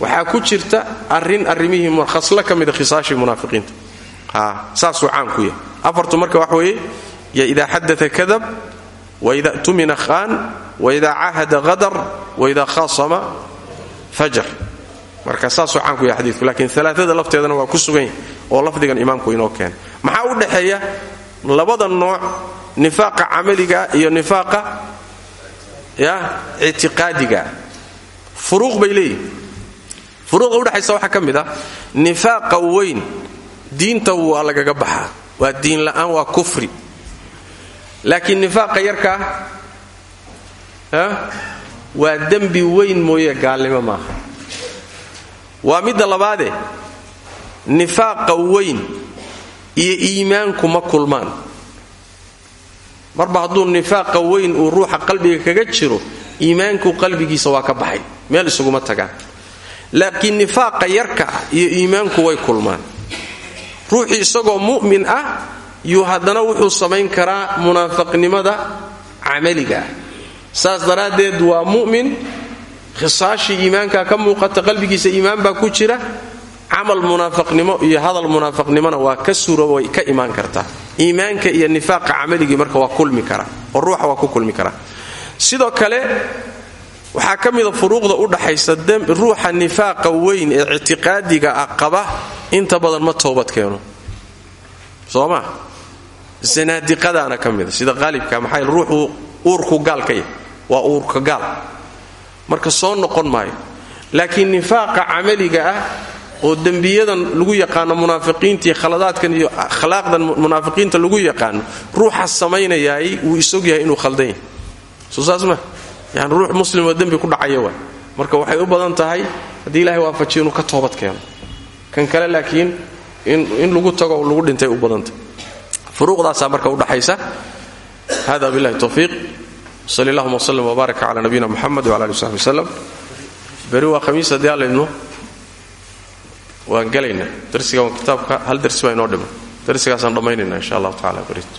waxaa ku jirta arrin arrimihii khaslo ka mida khisaashii munaafiqiinta. Saasuu caan ku yahay. Afartu marka wax weeye yo idaa xadaa kadab waida tumina khaan waida cahada hadar waida khaasama fajar. Marka saasuu caan ku yahay xadiidku lakiin alaaada lafteedana waa ku sugan oo lafdigan imaamku inoo keenay. Maxaa u dhexeeya labada nooc nifaaqa camaliga iyo nifaaqa ya ictiqaadiga furuuq bay leeyihiin furuuqa udhexaysa waxaa ka mid ah nifaaqa weyn diinta waa lagaga baxaa. Waa diin la'aan waa kufri. Laakiin nifaaqa yarkaa waa dembi weyn mooye gaalnimo maaha. Waa midda labaade nifaaqa weyn iyo iimaanku ma kulmaan marba hadduu nifaaqa weyn uu ruuxa qalbiga kaga jiro iimaanku qalbigiisa waa ka baxay. Meel isuguma tagaan. Laakiin nifaaqa yarka ah iyo iimaanku way kulmaan. Ruuxii isagoo mu'min ah yuu haddana wuxuu samayn karaa munaafaqnimada camaliga ah. Saas daraaddeed waa mu'min khisaashii iimaanka ka muuqata qalbigiisa iimaan baa ku jira camal munaafiqnimo iyo hadal munaafiqnimona waa ka suurooba way ka imaan kartaa. Iimaanka iyo nifaaqa camaligii marka waa kulmi karaa oo ruuxa waa ku kulmi karaa sidoo kale waxaa ka furuuqda u dhaxaysa ruuxa nifaaqa weyn ee ictiqaadiga ah inta badan ma toobad keeno. Soo ma mida sida qaalibka maxaa ruuxuu uurku gaal waa uurka gaal. Marka soo noqon maayo. Laakiin nifaaqa camaliga ah oo dembiyadan lagu yaqaano munaafiqiinta iyo khaladaadkan iyo akhlaaqdan munaafiqiinta lagu yaqaano ruuxa samaynayaay wuu isog yahay inuu khaldan yahay soo saas ma yani ruux ku dhacaya waay. Marka waxay u badan tahay haddii ilahay waafajiyo inuu ka toobad keeno. Kan kale laakiin in lagu tago lagu dhintay u badantah furuuqdaasaa marka udhaxaysa hada billahi towfiiq sal allahuma wslm wbaaraka cala nabiyina muxamed wala ali saxbi wslem beri waa khamiis haddii alla idmo waan gelaynaa darsiga kitaabka hal darsi baa inoo dhiman darsigaasaan dhammaynayna insha allahu tacala berito